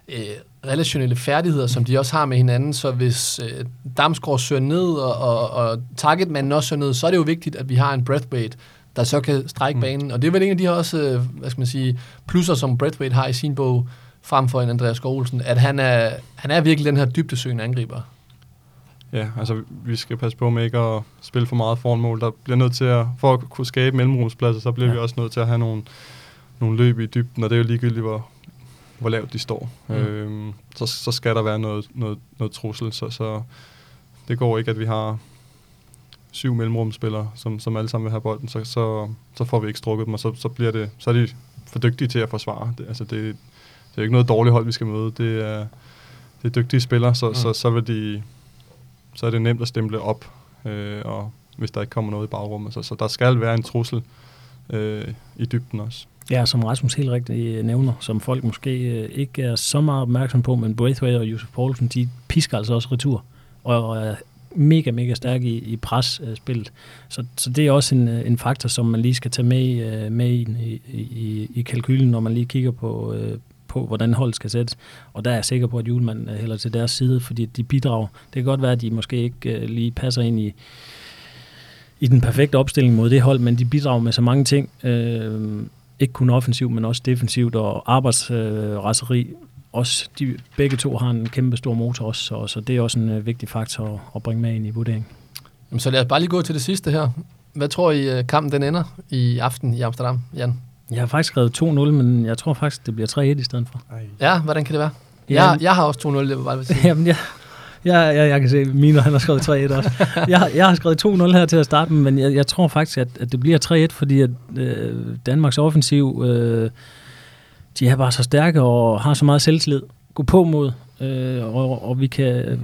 øh, relationelle færdigheder, som de også har med hinanden. Så hvis øh, Damsgaard søger ned, og, og, og targetmanden også søger ned, så er det jo vigtigt, at vi har en Breathwaite, der så kan strække Mm. banen. Og det er vel en af de her også, øh, hvad skal man sige, plusser, som Breathwaite har i sin bog, frem for en Andreas Olsen, at han er, han er virkelig den her dybdesøgende angriber. Ja, altså vi skal passe på med ikke at spille for meget foran mål. Der bliver nødt til at, for at kunne skabe mellemrumspladser, så bliver. Ja. vi også nødt til at have nogle, nogle løb i dybden, og det er jo ligegyldigt, hvor, hvor lavt de står. Mm. Øhm, så, så skal der være noget, noget, noget trussel, så, så det går ikke, at vi har syv mellemrumspillere, som, som alle sammen vil have bolden, så, så, så får vi ikke strukket dem, og så, så, bliver det, så er de for dygtige til at forsvare. Det, altså det, det er ikke noget dårligt hold, vi skal møde. Det er, det er dygtige spillere, så, mm. så, så vil de så er det nemt at stemple op, øh, og hvis der ikke kommer noget i bagrummet. Så, så der skal være en trussel øh, i dybden også. Ja, som Rasmus helt rigtigt øh, nævner, som folk måske øh, ikke er så meget opmærksom på, men Braithwaite og Josef Poulsen, de pisker altså også retur, og er mega, mega stærke i, i presspillet. Så, så det er også en, øh, en faktor, som man lige skal tage med, med i, i, i, i kalkylen, når man lige kigger på, på, hvordan holdet skal sættes. Og der er jeg sikker på, at Julemand hælder til deres side, fordi de bidrager. Det kan godt være, at de måske ikke lige passer ind i, i den perfekte opstilling mod det hold, men de bidrager med så mange ting. Øh, ikke kun offensivt, men også defensivt og arbejdsraseri. Øh, også de, begge to har en kæmpe stor motor også, så, så det er også en øh, vigtig faktor at, at bringe med ind i vurderingen. Jamen, så lad os bare lige gå til det sidste her. Hvad tror I, øh, kampen den ender i aften i Amsterdam, Jan? Jeg har faktisk skrevet 2-0, men jeg tror faktisk, det bliver 3-1 i stedet for. Ej. Ja, hvordan kan det være? Ja. Jeg, jeg har også 2-0, det var bare sige. Jamen, jeg, jeg, jeg, jeg kan se, at Mino han har skrevet 3-1 også. Jeg, jeg har skrevet 2-0 her til at starte med, men jeg, jeg tror faktisk, at, at det bliver 3-1, fordi at, øh, Danmarks offensiv, øh, de er bare så stærke og har så meget selvtillid. Gå på mod, øh, og, og vi kan... Øh,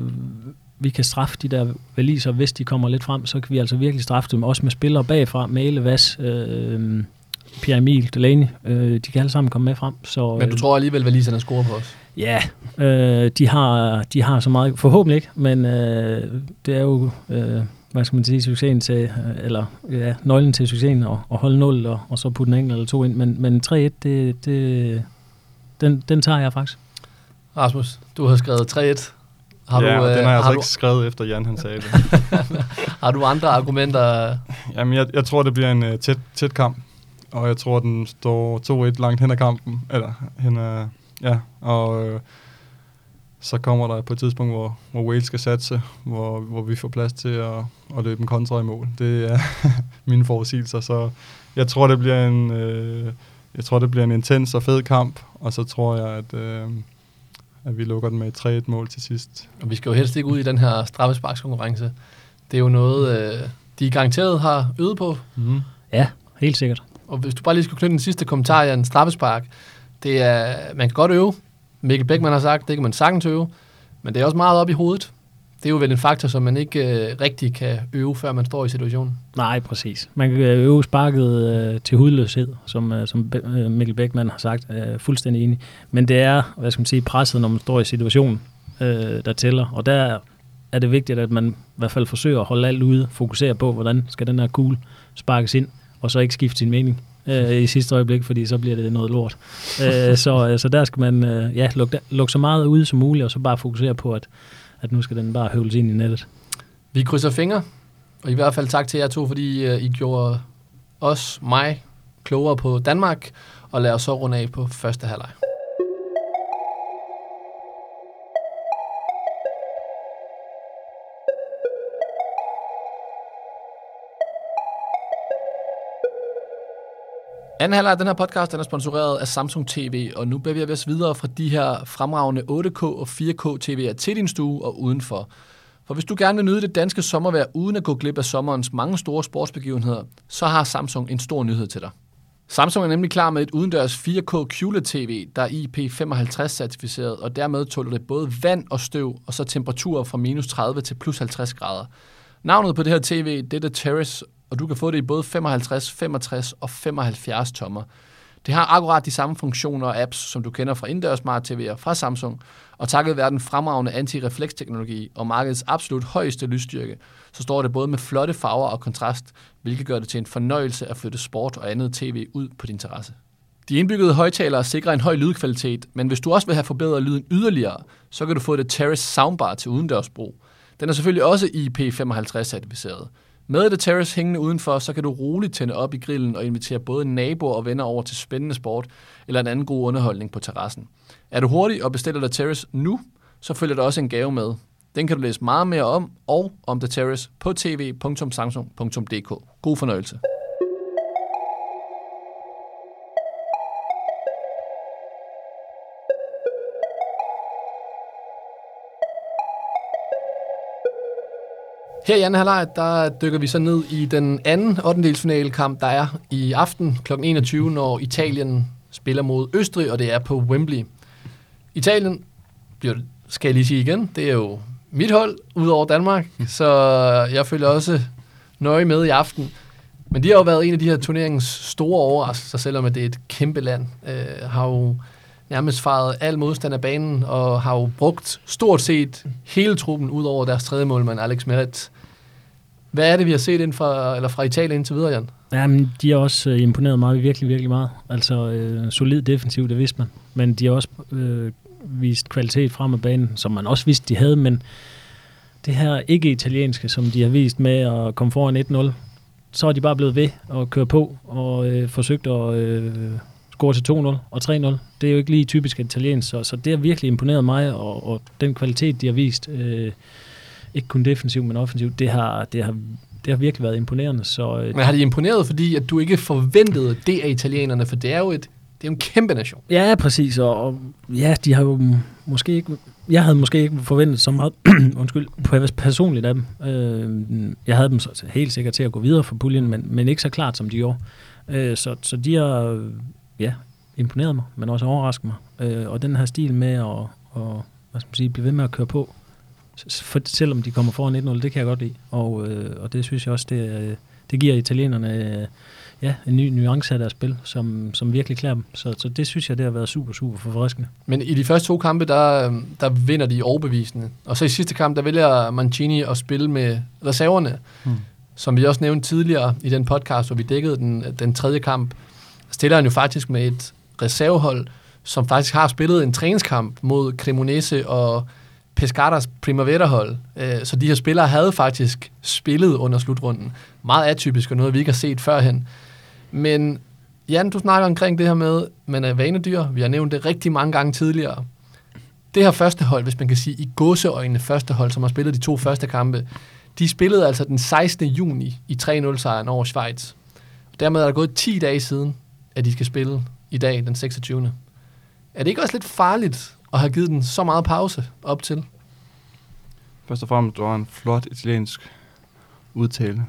vi kan straffe de der valiser, hvis de kommer lidt frem, så kan vi altså virkelig straffe dem, også med spillere bagfra, Male, Vas, øh, Pierre Emil, Delaney, øh, de kan alle sammen komme med frem. Så, Men du øh, tror alligevel, at Liserne scorer på os? Ja, øh, de, har, de har så meget, forhåbentlig ikke, men øh, det er jo, øh, hvad skal man sige, succesen til, øh, eller ja, nøglen til succesen at, at holde 0 og, og så putte en enkelt eller to ind, men, men 3-1, det, det, den, den tager jeg faktisk. Rasmus, du har skrevet 3-1. Har ja, du, øh, den har jeg altså har, ikke du, skrevet efter Jan han sagde det. har du andre argumenter? Jamen, jeg, jeg tror, det bliver en uh, tæt, tæt kamp, og jeg tror, den står 2-1 langt hen ad kampen, eller hen ad, ja, og øh, så kommer der på et tidspunkt, hvor, hvor Wales skal satse, hvor, hvor vi får plads til at, at løbe en kontra i mål. Det er mine forudsigelser, så jeg tror, det bliver en, øh, jeg tror, det bliver en intens og fed kamp, og så tror jeg, at, øh, at vi lukker den med et 3-1 mål til sidst. Og vi skal jo helst ikke ud i den her straffesparkskonkurrence. Det er jo noget, øh, de garanteret har øvet på. Mm. Ja, helt sikkert. Og hvis du bare lige skal knytte den sidste kommentar, Jan, straffespark. Det er, man kan godt øve. Mikkel Bækman har sagt, det kan man sagtens øve. Men det er også meget op i hovedet. Det er jo vel en faktor, som man ikke øh, rigtig kan øve, før man står i situationen. Nej, præcis. Man kan øh, øve sparket øh, til hudløshed, som, øh, som Be- Mikkel Bækman har sagt. Øh, fuldstændig enig. Men det er, hvad skal man sige, presset, når man står i situationen, øh, der tæller. Og der er det vigtigt, at man i hvert fald forsøger at holde alt ude, fokusere på, hvordan skal den her kugle sparkes ind, og så ikke skifte sin mening øh, i sidste øjeblik, fordi så bliver det noget lort. øh, så, øh, så der skal man øh, ja, lukke, lukke så meget ud som muligt, og så bare fokusere på, at, at nu skal den bare høvles ind i nettet. Vi krydser fingre, og i hvert fald tak til jer to, fordi øh, I gjorde os, mig, klogere på Danmark, og lad os så runde af på første halvleg. Anden halvleg af den her podcast den er sponsoreret af Samsung TV, og nu bevæger vi os videre fra de her fremragende 8K og 4K TV'er til din stue og udenfor. For hvis du gerne vil nyde det danske sommervejr uden at gå glip af sommerens mange store sportsbegivenheder, så har Samsung en stor nyhed til dig. Samsung er nemlig klar med et udendørs 4K QLED-TV, der er IP55-certificeret, og dermed tåler det både vand og støv, og så temperaturer fra minus 30 til plus 50 grader. Navnet på det her tv, det er The Terrace, og du kan få det i både 55, 65 og 75 tommer. Det har akkurat de samme funktioner og apps, som du kender fra indendørs smart TV'er fra Samsung, og takket være den fremragende anti teknologi og markedets absolut højeste lysstyrke, så står det både med flotte farver og kontrast, hvilket gør det til en fornøjelse at flytte sport og andet tv ud på din terrasse. De indbyggede højtalere sikrer en høj lydkvalitet, men hvis du også vil have forbedret lyden yderligere, så kan du få det Terrace Soundbar til udendørsbrug. Den er selvfølgelig også IP55-certificeret. Med The Terrace hængende udenfor, så kan du roligt tænde op i grillen og invitere både naboer og venner over til spændende sport eller en anden god underholdning på terrassen. Er du hurtig og bestiller The Terrace nu, så følger der også en gave med. Den kan du læse meget mere om og om The Terrace på tv.samsung.dk. God fornøjelse. Her i anden halvleg, der dykker vi så ned i den anden 8. kamp, der er i aften kl. 21, når Italien spiller mod Østrig, og det er på Wembley. Italien, bliver, skal jeg lige sige igen, det er jo mit hold, udover Danmark, så jeg følger også nøje med i aften. Men de har jo været en af de her turneringens store overraskelser, selvom det er et kæmpe land. Øh, har jo nærmest faret al modstand af banen, og har jo brugt stort set hele truppen, ud over deres tredje målmand, Alex Meret. Hvad er det, vi har set ind fra, eller fra Italien indtil videre, Jan? Jamen, de har også øh, imponeret mig virkelig, virkelig meget. Altså, øh, solid defensiv, det vidste man. Men de har også øh, vist kvalitet frem af banen, som man også vidste, de havde. Men det her ikke-italienske, som de har vist med at komme foran 1-0, så er de bare blevet ved at køre på og øh, forsøgt at øh, score til 2-0 og 3-0. Det er jo ikke lige typisk italiensk, så, så det har virkelig imponeret mig, og, og den kvalitet, de har vist, øh, ikke kun defensivt, men offensivt, det har, det har, det har virkelig været imponerende. Så, øh, Men har de imponeret, fordi at du ikke forventede det af italienerne, for det er jo et, det er en kæmpe nation. Ja, præcis, og, og ja, de har jo måske ikke, jeg havde måske ikke forventet så meget, undskyld, personligt af dem. Øh, jeg havde dem så helt sikkert til at gå videre for puljen, men, men ikke så klart, som de gjorde. Øh, så, så de har, ja, imponeret mig, men også overrasket mig. Øh, og den her stil med at, og, hvad skal man sige, blive ved med at køre på, for, selvom de kommer foran 1-0, det kan jeg godt lide. Og, øh, og det synes jeg også, det, det giver italienerne øh, ja, en ny nuance af deres spil, som, som virkelig klæder dem. Så, så det synes jeg, det har været super, super forfriskende. Men i de første to kampe, der, der vinder de overbevisende. Og så i sidste kamp, der vælger Mancini at spille med reserverne. Hmm. Som vi også nævnte tidligere i den podcast, hvor vi dækkede den, den tredje kamp, stiller han jo faktisk med et reservehold, som faktisk har spillet en træningskamp mod Cremonese og Pescaras Primavera-hold. Øh, så de her spillere havde faktisk spillet under slutrunden. Meget atypisk og noget, vi ikke har set førhen. Men Jan, du snakker omkring det her med, man er vanedyr. Vi har nævnt det rigtig mange gange tidligere. Det her første hold, hvis man kan sige i gåseøjne første hold, som har spillet de to første kampe, de spillede altså den 16. juni i 3-0-sejren over Schweiz. Dermed er der gået 10 dage siden, at de skal spille i dag, den 26. Er det ikke også lidt farligt at have givet den så meget pause op til? Først og fremmest, du har en flot italiensk udtale.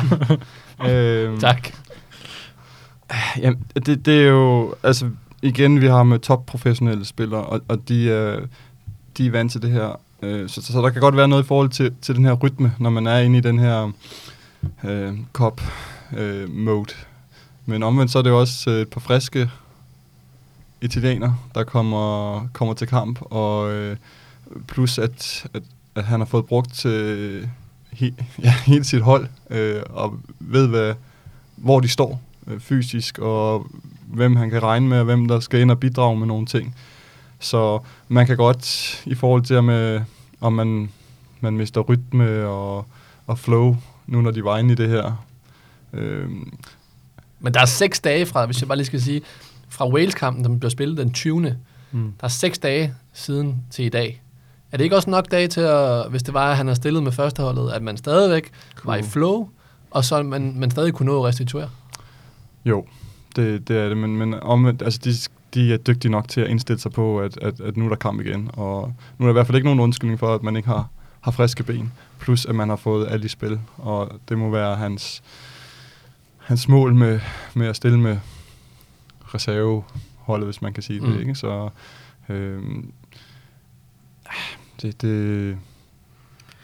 øhm, tak. Ja, det, det er jo, altså igen, vi har med top-professionelle spillere, og, og de, øh, de er vant til det her. Øh, så, så, så der kan godt være noget i forhold til, til den her rytme, når man er inde i den her øh, cop-mode. Øh, men omvendt så er det jo også øh, et par friske italiener, der kommer, kommer til kamp, og øh, plus at, at, at han har fået brugt øh, he, ja, hele sit hold, øh, og ved, hvad, hvor de står øh, fysisk, og hvem han kan regne med, og hvem der skal ind og bidrage med nogle ting. Så man kan godt, i forhold til med øh, om man, man mister rytme og, og flow, nu når de var inde i det her. Øh, men der er seks dage fra, hvis jeg bare lige skal sige, fra Wales-kampen, der bliver spillet den 20. mm. Der er seks dage siden til i dag. Er det ikke også nok dage til, at, hvis det var, at han har stillet med førsteholdet, at man stadigvæk var i Cool. flow, og så man, man stadig kunne nå at restituere? Jo, det, det er det, men, men omvendt, altså de, de er dygtige nok til at indstille sig på, at, at, at nu er der kamp igen, og nu er der i hvert fald ikke nogen undskyldning for, at man ikke har, har friske ben, plus at man har fået alt i spil, og det må være hans, hans mål med, med at stille med reserveholdet, hvis man kan sige Mm. det, ikke? Så øh, det, det,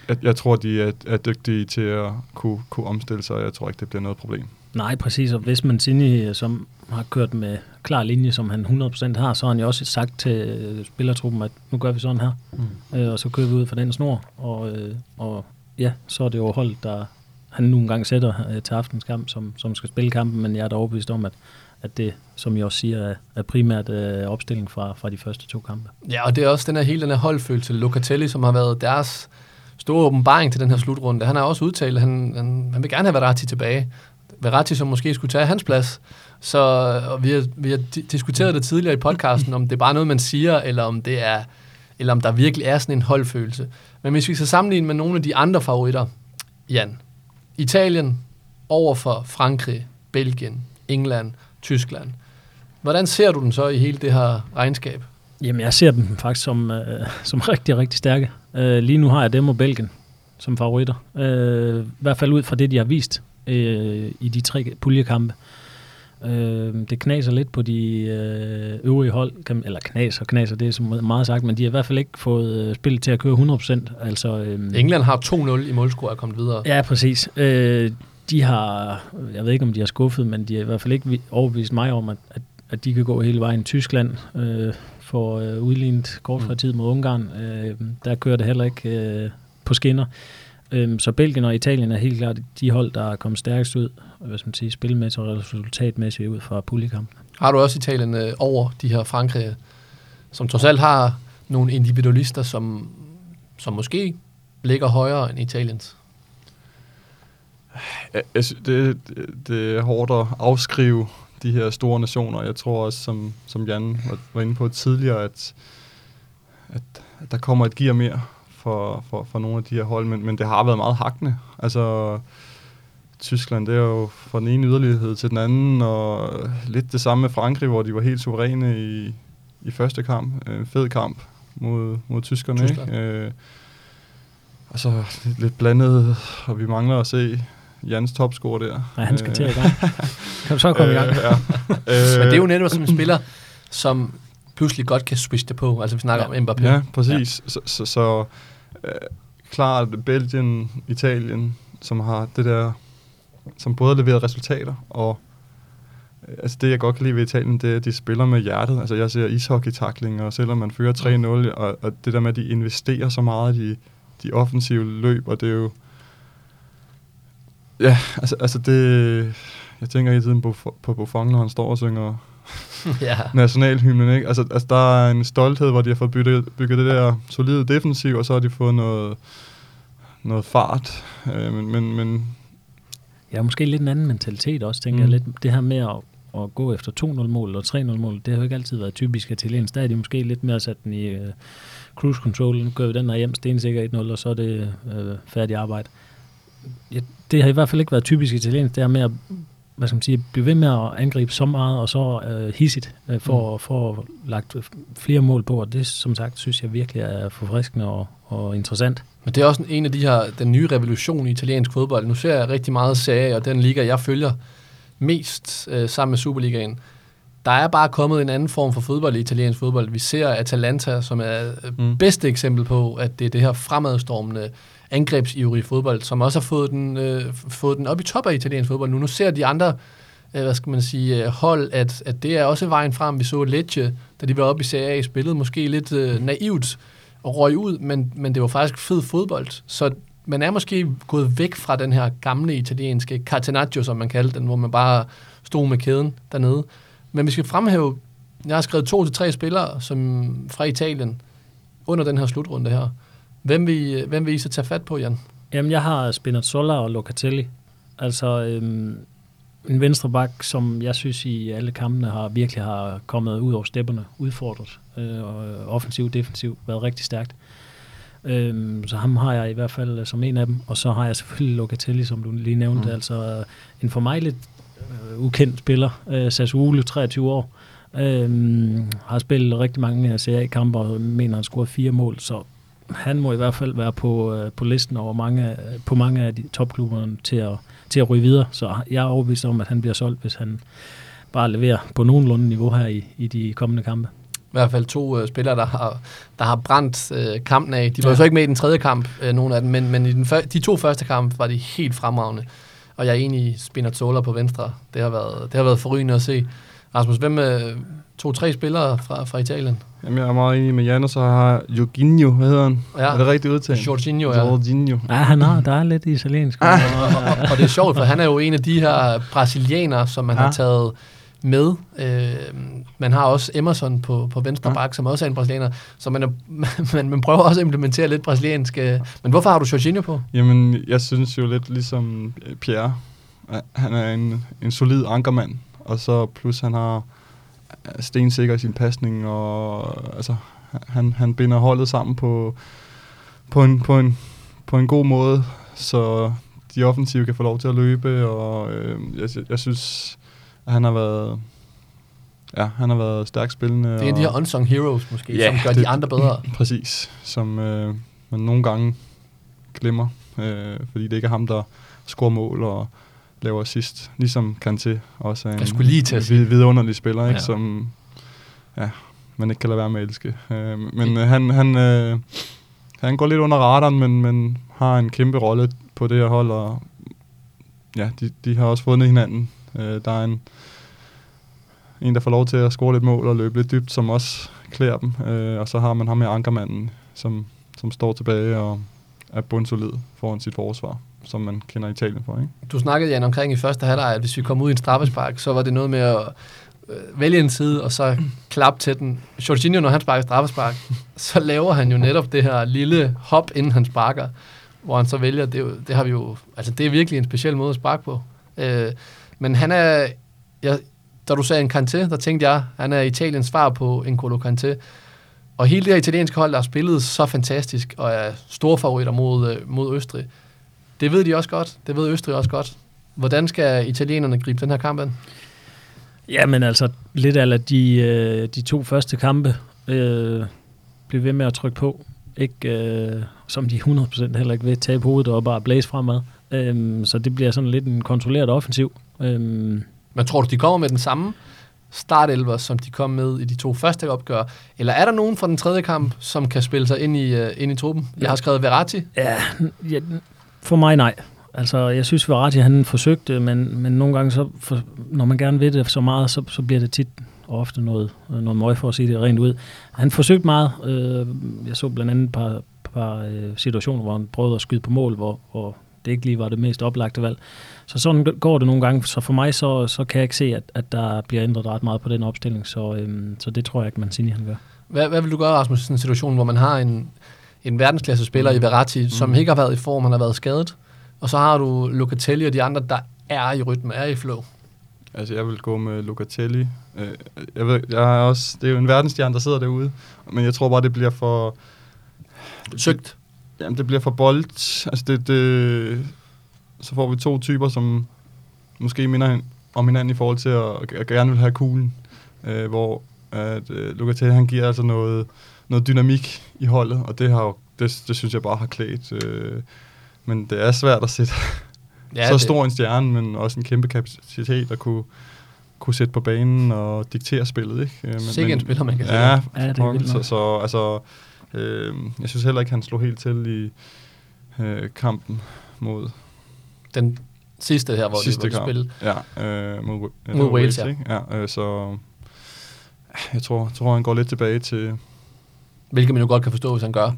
jeg, jeg tror, de er, er dygtige til at kunne, kunne omstille sig, og jeg tror ikke, det bliver noget problem. Nej, præcis. Og hvis man Mancini, som har kørt med klar linje, som han 100% har, så har han jo også sagt til øh, spillertruppen, at nu gør vi sådan her, Mm. øh, og så kører vi ud fra den snor. Og, øh, og ja, så er det jo holdet, der han nu engang sætter øh, til aftenskamp, som, som skal spille kampen, men jeg er da overbevist om, at, at det, som jeg også siger, er, er primært øh, opstilling fra, fra de første to kampe. Ja, og det er også den her, hele den her holdfølelse. Locatelli, som har været deres store åbenbaring til den her slutrunde. Han har også udtalt, at han, han, han vil gerne have Verratti tilbage. Verratti, som måske skulle tage hans plads. Så og vi, har, vi har diskuteret det tidligere i podcasten, om det er bare noget, man siger, eller om det er eller om der virkelig er sådan en holdfølelse. Men hvis vi skal sammenligne med nogle af de andre favoritter, Jan, Italien over for Frankrig, Belgien, England, Tyskland. Hvordan ser du den så i hele det her regnskab? Jamen, jeg ser dem faktisk som, øh, som rigtig, rigtig stærke. Øh, lige nu har jeg dem og Belgien som favoritter. Øh, I hvert fald ud fra det, de har vist øh, i de tre puljekampe. Øh, det knaser lidt på de øh, øvrige hold, kan, eller knaser, knaser, det er så meget sagt, men de har i hvert fald ikke fået øh, spillet til at køre 100%. Altså, øh, England har 2-0 i målscore og er kommet videre. Ja, præcis. Øh, de har, jeg ved ikke om de har skuffet, men de har i hvert fald ikke vi- overbevist mig om, at, at, at de kan gå hele vejen. Tyskland øh, får øh, udlignet kort fra Mm. tid mod Ungarn. Øh, der kører det heller ikke øh, på skinner. Øh, så Belgien og Italien er helt klart de hold, der er kommet stærkest ud, hvis man siger, spilmæssigt og resultatmæssigt ud fra puljekampen. Har du også Italien øh, over de her Frankrig, som trods alt har nogle individualister, som, som måske ligger højere end Italiens? Jeg, jeg, det, det, det er hårdt at afskrive de her store nationer. Jeg tror også, som, som Jan var, var inde på tidligere, at, at, at der kommer et gear mere for, for, for nogle af de her hold, men, men det har været meget hakkende. Altså, Tyskland, det er jo fra den ene yderlighed til den anden, og lidt det samme med Frankrig, hvor de var helt suveræne i, i første kamp. En fed kamp mod, mod tyskerne. Tyskland. Ikke? Øh, og så lidt, lidt blandet, og vi mangler at se Jans topscore der. Nej, han skal Øh, til i gang. Kan du så komme i gang? Øh, ja. Men det er jo netop som en spiller, som pludselig godt kan switche det på. Altså vi snakker Ja. om Mbappé. Ja, præcis. Ja. Så, så, så øh, klart Belgien, Italien, som har det der, som både leverer resultater, og øh, altså det, jeg godt kan lide ved Italien, det er, at de spiller med hjertet. Altså jeg ser ishockey-takling, og selvom man fører 3-0, og, og det der med, at de investerer så meget i de, de offensive løb, og det er jo... Ja, altså, altså det... Jeg tænker hele tiden på, på Buffon, når han står og synger ja. nationalhymnen, ikke? Altså, altså, der er en stolthed, hvor de har fået bygget, bygget det der solide defensiv, og så har de fået noget, noget fart. Øh, men, men, men Ja, måske lidt en anden mentalitet også, tænker Mm. jeg. Lidt det her med at, at gå efter 2-0-mål og 3-0-mål, det har jo ikke altid været typisk italiensk. Der er de måske lidt mere sat den i uh, cruise control. Nu gør vi den her hjem, stensikker 1-0, og så er det uh, færdig arbejde. Ja, det har i hvert fald ikke været typisk italiensk, det her med at hvad skal man sige, blive ved med at angribe så meget, og så uh, hissigt, uh, for, mm. for at lagt flere mål på, og det, som sagt, synes jeg virkelig er forfriskende og, og interessant. Men det er også en af de her, den nye revolution i italiensk fodbold. Nu ser jeg rigtig meget serie, og den liga, jeg følger mest øh, sammen med Superligaen. Der er bare kommet en anden form for fodbold i italiensk fodbold. Vi ser Atalanta, som er øh, Mm. bedste eksempel på, at det er det her fremadstormende, angrebsivrige fodbold, som også har fået den, øh, fået den op i top af italiensk fodbold nu. Nu ser de andre øh, hvad skal man sige, øh, hold, at, at det er også vejen frem. Vi så Lecce, da de var oppe i Serie A, spillede måske lidt øh, naivt og røg ud, men, men det var faktisk fed fodbold. Så man er måske gået væk fra den her gamle italienske catenaccio, som man kaldte den, hvor man bare stod med kæden dernede. Men vi skal fremhæve, jeg har skrevet to til tre spillere som fra Italien under den her slutrunde her. Hvem vil, hvem vil I så tage fat på, Jan? Jamen, jeg har Spinazzola og Locatelli. Altså, øhm, en venstre bak, som jeg synes i alle kampene har virkelig har kommet ud over stepperne, udfordret, øh, og øh, offensivt, defensivt, været rigtig stærkt. Øhm, så ham har jeg i hvert fald øh, som en af dem, og så har jeg selvfølgelig Locatelli, som du lige nævnte, Mm. altså øh, en for mig lidt øh, ukendt spiller, øh, Sassuolo, 23 år, øhm, har spillet rigtig mange Serie A-kampe, og mener, han scoret fire mål, så han må i hvert fald være på, øh, på listen over mange, på mange af de topklubberne til at, til at ryge videre. Så jeg er overbevist om, at han bliver solgt, hvis han bare leverer på nogenlunde niveau her i, i de kommende kampe. I hvert fald to øh, spillere, der har, der har brændt øh, kampen af. De var ja. Så ikke med i den tredje kamp, øh, nogle af dem, men, men i den før, de to første kampe var de helt fremragende. Og jeg er enig i Spinazzola på venstre. Det har været, det har været forrygende at se. Rasmus, hvem øh, to-tre spillere fra, fra Italien? Jamen, jeg er meget enig med Jan, og så har Jorginho, hvad hedder han? Ja. Er det rigtigt udtalt? Jorginho, ja. Jorginho. Ja, han har, der er lidt italiensk. og, og, og det er sjovt, for han er jo en af de her brasilianere, som man ja. Har taget med. Øh, man har også Emerson på, på venstre Ja. bak, som også er en brasilianer, så man, er, man, man prøver også at implementere lidt brasiliansk. Øh. Men hvorfor har du Jorginho på? Jamen, jeg synes jo lidt ligesom øh, Pierre. Han er en, en solid ankermand, og så plus han har stensikker i sin pasning, og altså, han, han binder holdet sammen på, på, en, på, en, på en god måde, så de offensive kan få lov til at løbe, og øh, jeg, jeg synes, at han har været ja, han har været stærkt spillende. Det er en af de her unsung heroes måske, Ja, som gør det- de andre bedre. Præcis, som øh, man nogle gange glemmer, øh, fordi det ikke er ham, der scorer mål og laver assist, ligesom Kanté også er en Jeg skulle lige til at sige. vidunderlig spiller, ikke? Ja. som ja, man ikke kan lade være med at elske. Øh, men øh, han, han, øh, han går lidt under radaren, men, men har en kæmpe rolle på det her hold, og ja, de, de har også fundet hinanden. Øh, der er en, en, der får lov til at score lidt mål og løbe lidt dybt, som også klæder dem. Øh, og så har man ham med ankermanden, som, som står tilbage og er bundsolid foran sit forsvar, som man kender Italien for. Ikke? Du snakkede, Jan, omkring i første halvleg, at hvis vi kom ud i en straffespark, så var det noget med at øh, vælge en side, og så klappe til den. Jorginho, når han sparker straffespark, så laver han jo netop det her lille hop, inden han sparker, hvor han så vælger, det, det har vi jo, altså det er virkelig en speciel måde at sparke på. Øh, men han er, jeg, da du sagde en Kanté, der tænkte jeg, han er Italiens svar på N'Golo Kanté. Og hele det her italienske hold, der har spillet så fantastisk, og er store favoritter mod, øh, mod Østrig, det ved de også godt. Det ved Østrig også godt. Hvordan skal italienerne gribe den her kamp an? Ja, men altså lidt af de, øh, de to første kampe øh, bliver ved med at trykke på. Ikke, øh, som de 100% heller ikke vil tage på hovedet og bare blæse fremad. Øhm, så det bliver sådan lidt en kontrolleret offensiv. Øhm, Men tror du, de kommer med den samme startelver, som de kom med i de to første opgør? Eller er der nogen fra den tredje kamp, som kan spille sig ind i, uh, ind i truppen? Jeg har skrevet Verratti. ja, ja, for mig nej. Altså, jeg synes, Verratti han forsøgte, men, men nogle gange, så, for, når man gerne vil det så meget, så, så bliver det tit og ofte noget, øh, noget møg for at sige det rent ud. Han forsøgte meget. Øh, jeg så blandt andet et par, par øh, situationer, hvor han prøvede at skyde på mål, hvor, hvor det ikke lige var det mest oplagte valg. Så sådan går det nogle gange. Så for mig, så, så kan jeg ikke se, at, at der bliver ændret ret meget på den opstilling. Så, øhm, så det tror jeg ikke, Mancini han gør. Hvad, hvad vil du gøre, Rasmus, i sådan en situation, hvor man har en, en verdensklasse spiller i Verratti, mm. som ikke har været i form, han har været skadet, og så har du Locatelli og de andre, der er i rytme, er i flow. Altså, jeg vil gå med Locatelli. Øh, jeg ved, jeg er også, det er jo en verdensstjerne, der sidder derude, men jeg tror bare, det bliver for... Søgt. Jamen, det bliver for bold. Altså, det, det, så får vi to typer, som måske minder om hinanden i forhold til at, at gerne vil have kuglen. Øh, hvor at, øh, Locatelli, han giver altså noget, noget dynamik i holdet, og det, har jo, det, det synes jeg bare har klædt. Øh, men det er svært at sætte ja, så det- stor en stjerne, men også en kæmpe kapacitet at kunne, kunne sætte på banen og diktere spillet. Ikke? Øh, Men, Sikke en spiller, man kan sige. Ja, det er så, så altså, øh, jeg synes heller ikke, han slog helt til i øh, kampen mod Den sidste her, hvor sidste de var kamp. spillet. Ja, øh, mod, Mod var Wales, ja. ikke? ja øh, så jeg tror, tror, han går lidt tilbage til... Hvilket man jo godt kan forstå, hvis han gør.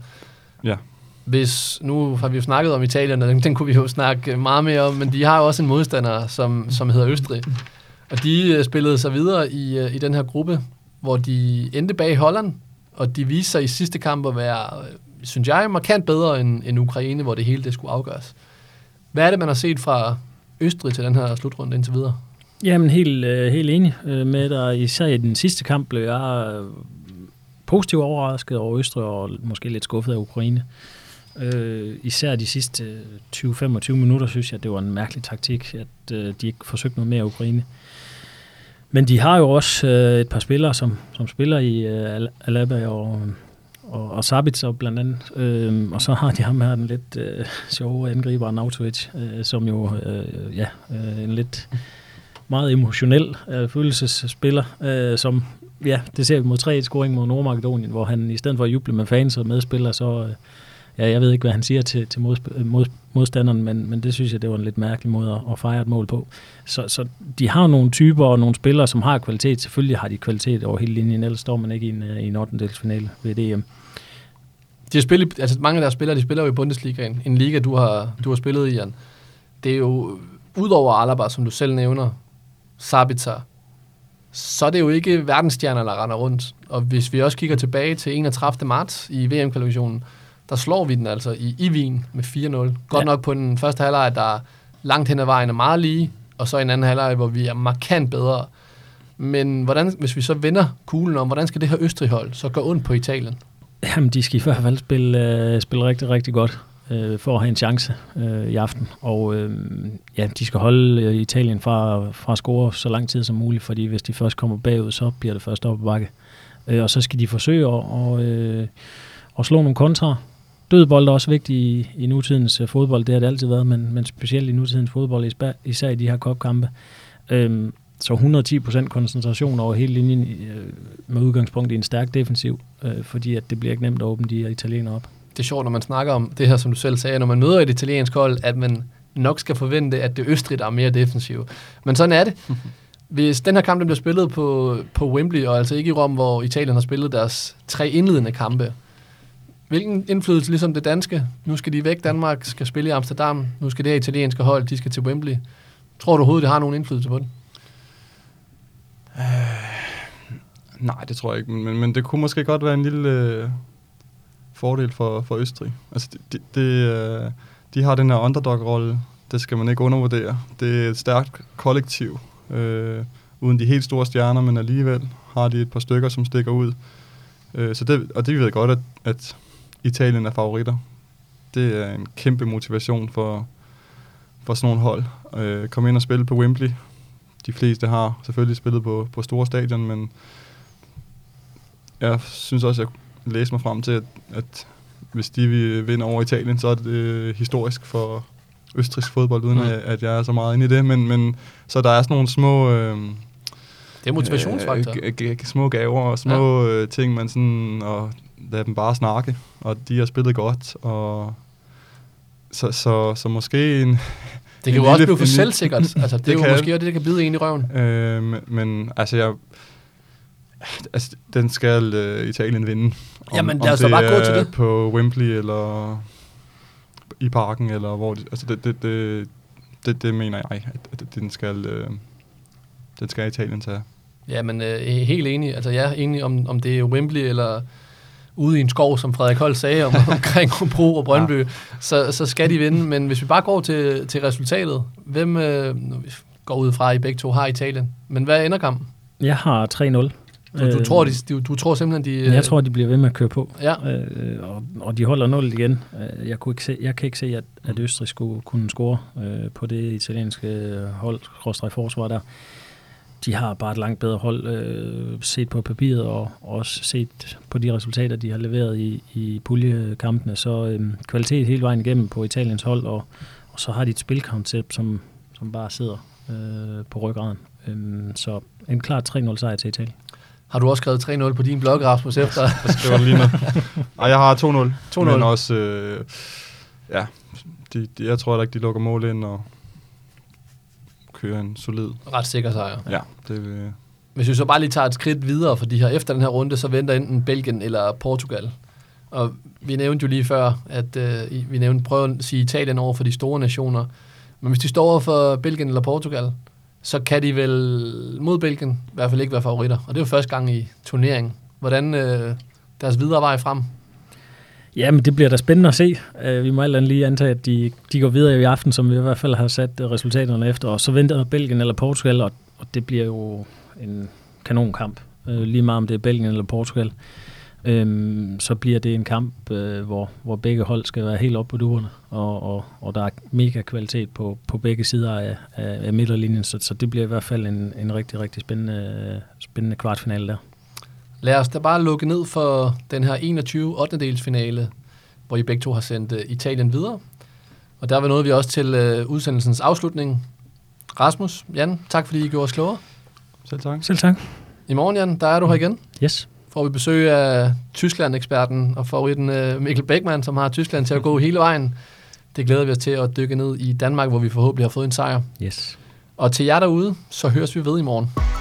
Ja. Hvis, nu har vi jo snakket om Italien, og den, den kunne vi jo snakke meget mere om, men de har jo også en modstander, som, som hedder Østrig. Og de øh, spillede sig videre i, øh, i den her gruppe, hvor de endte bag Holland, og de viste sig i sidste kamp at være øh, synes jeg, markant bedre end, end Ukraine, hvor det hele det skulle afgøres. Hvad er det, man har set fra Østrig til den her slutrunde indtil videre? Jamen, helt, øh, helt enig øh, med dig. Især i den sidste kamp blev jeg øh, positivt overrasket over Østrig, og måske lidt skuffet af Ukraine. Øh, især de sidste 20-25 minutter, synes jeg, det var en mærkelig taktik, at øh, de ikke forsøgte noget mere af Ukraine. Men de har jo også øh, et par spillere, som, som spiller i øh, Alaba og, og, og Sabitzer blandt andet. Øh, og så har de ham her, den lidt øh, sjove angriber, Nautovic, øh, som jo, øh, ja, øh, en lidt meget emotionel øh, følelsesspiller, øh, som, ja, det ser vi mod 3-1-scoring mod Nordmakedonien, hvor han i stedet for at juble med fans og medspillere, så, øh, ja, jeg ved ikke, hvad han siger til, til mod, mod, modstanderen, men, men det synes jeg, det var en lidt mærkelig måde at, at fejre et mål på. Så, så de har nogle typer og nogle spillere, som har kvalitet. Selvfølgelig har de kvalitet over hele linjen, ellers står man ikke i en, øh, i en 8. delsfinale ved DM. De spiller, altså mange af deres spillere, de spiller jo i Bundesligaen. En liga, du har, du har spillet i, Jan. Det er jo, udover Alaba, som du selv nævner, Sabitzer, så er det jo ikke verdensstjerner, der render rundt. Og hvis vi også kigger tilbage til 31. marts i VM-kvalifikationen, der slår vi den altså i, i Wien med 4-0. Godt ja. nok på den første halvleg, der langt hen ad vejen er meget lige, og så en anden halvleg, hvor vi er markant bedre. Men hvordan, hvis vi så vender kuglen om, hvordan skal det her Østrig-hold så gå ondt på Italien? Jamen, de skal i hvert fald spille, øh, spille rigtig, rigtig godt øh, for at have en chance øh, i aften. Og øh, ja, de skal holde øh, Italien fra, fra at score så lang tid som muligt, fordi hvis de først kommer bagud, så bliver det først op ad bakke. Øh, og så skal de forsøge at, og, øh, at slå nogle kontra. Dødbold er også vigtig i, i nutidens øh, fodbold, det har det altid været, men, men specielt i nutidens fodbold, især i de her kopkampe. Øh, så 110% koncentration over hele linjen øh, med udgangspunkt i en stærk defensiv, øh, fordi at det bliver ikke nemt at åbne de her italienere op det er sjovt, når man snakker om det her, som du selv sagde, når man møder et italiensk hold, at man nok skal forvente, at det Østrig der er mere defensivt. Men sådan er det. Hvis den her kamp bliver spillet på, på Wembley, og altså ikke i Rom, hvor Italien har spillet deres tre indledende kampe, hvilken indflydelse, ligesom det danske, nu skal de væk, Danmark skal spille i Amsterdam, nu skal det her italienske hold, de skal til Wembley. Tror du overhovedet, det har nogen indflydelse på det? Øh, nej, det tror jeg ikke, men, men det kunne måske godt være en lille, øh, fordel for, for Østrig. Altså, de, de, øh, de har den her underdog-rolle, det skal man ikke undervurdere. Det er et stærkt kollektiv, øh, uden de helt store stjerner, men alligevel har de et par stykker, som stikker ud. Øh, så det, og det ved godt, at, at Italien er favoritter. Det er en kæmpe motivation for, for sådan nogle hold. Øh, kom ind og spille på Wembley. De fleste har selvfølgelig spillet på, på store stadion, men jeg synes også, at læse mig frem til, at, at hvis de vil vinde over Italien, så er det øh, historisk for østrisk fodbold, uden mm. at, at jeg er så meget inde i det. Men, men så der er sådan nogle små... Øh, det er motivationsfaktor. Øh, g- g- små gaver og små ja. øh, ting, man sådan... Og lade dem bare snakke, og de har spillet godt, og så, så, så måske en... Det kan jo også blive for selvsikkert. Altså, det, det er jo kan, måske det, der kan bide en i røven. Øh, men altså, jeg, Altså, den skal uh, Italien vinde. Om, Jamen, lad os da bare gå til det. på Wembley, eller i parken, eller hvor... De, altså, det, det, det, det, det mener jeg, at, at den skal, uh, den skal Italien tage. Ja, men uh, helt enig. Altså, jeg er enig om, om det er Wembley, eller ude i en skov, som Frederik Holt sagde om, omkring Bro og Brøndby, ja. så, så skal de vinde. Men hvis vi bare går til, til resultatet, hvem øh, går ud fra, I begge to har Italien? Men hvad ender kampen? Jeg har 3-0. Du, du, tror, de, du, du tror simpelthen, de... Jeg tror, de bliver ved med at køre på. Ja. Øh, og, og de holder 0 igen. Øh, jeg, kunne ikke se, jeg kan ikke se, at, at Østrig skulle kunne score øh, på det italienske hold, krådstræk forsvar der. De har bare et langt bedre hold øh, set på papiret, og også set på de resultater, de har leveret i, i puljekampene. Så øh, kvalitet hele vejen igennem på Italiens hold, og, og så har de et spilkoncept, som, som bare sidder øh, på ryggraden. Øh, så en klar 3-0 sejr til Italien. Har du også skrevet 3-0 på din blog, Rasmus, efter? Jeg skriver lige nu. Ej, jeg har 2-0. 2-0. Men også, øh, ja, de, de, jeg tror ikke, de lukker mål ind og kører en solid... Ret sikker sejr. Ja, det vil... Hvis vi så bare lige tager et skridt videre for de her, efter den her runde, så venter enten Belgien eller Portugal. Og vi nævnte jo lige før, at øh, vi nævnte, prøve at sige Italien over for de store nationer. Men hvis de står over for Belgien eller Portugal, så kan de vel mod Belgien i hvert fald ikke være favoritter. Og det er jo første gang i turneringen. Hvordan øh, deres videre vej frem? Ja, men det bliver da spændende at se. Uh, vi må alt andet lige antage, at de, de går videre i aften, som vi i hvert fald har sat øh, resultaterne efter. Og så venter Belgien eller Portugal, og, og det bliver jo en kanonkamp. Uh, lige meget om det er Belgien eller Portugal. Øhm, så bliver det en kamp, øh, hvor, hvor begge hold skal være helt oppe på duerne, og, og, og der er mega kvalitet på, på begge sider af, af, af midterlinjen, så, så det bliver i hvert fald en, en rigtig, rigtig spændende, spændende kvartfinale der. Lad os da bare lukke ned for den her 21 8. delsfinale, hvor I begge to har sendt uh, Italien videre. Og der var noget vi også til uh, udsendelsens afslutning. Rasmus, Jan, tak fordi I gjorde os klogere. Selv tak. Selv tak. I morgen, Jan, der er du her igen. Yes. Får vi besøg af Tyskland-eksperten og favoritten uh, Mikkel Beckmann, som har Tyskland til at gå hele vejen. Det glæder vi os til at dykke ned i Danmark, hvor vi forhåbentlig har fået en sejr. Yes. Og til jer derude, så høres vi ved i morgen.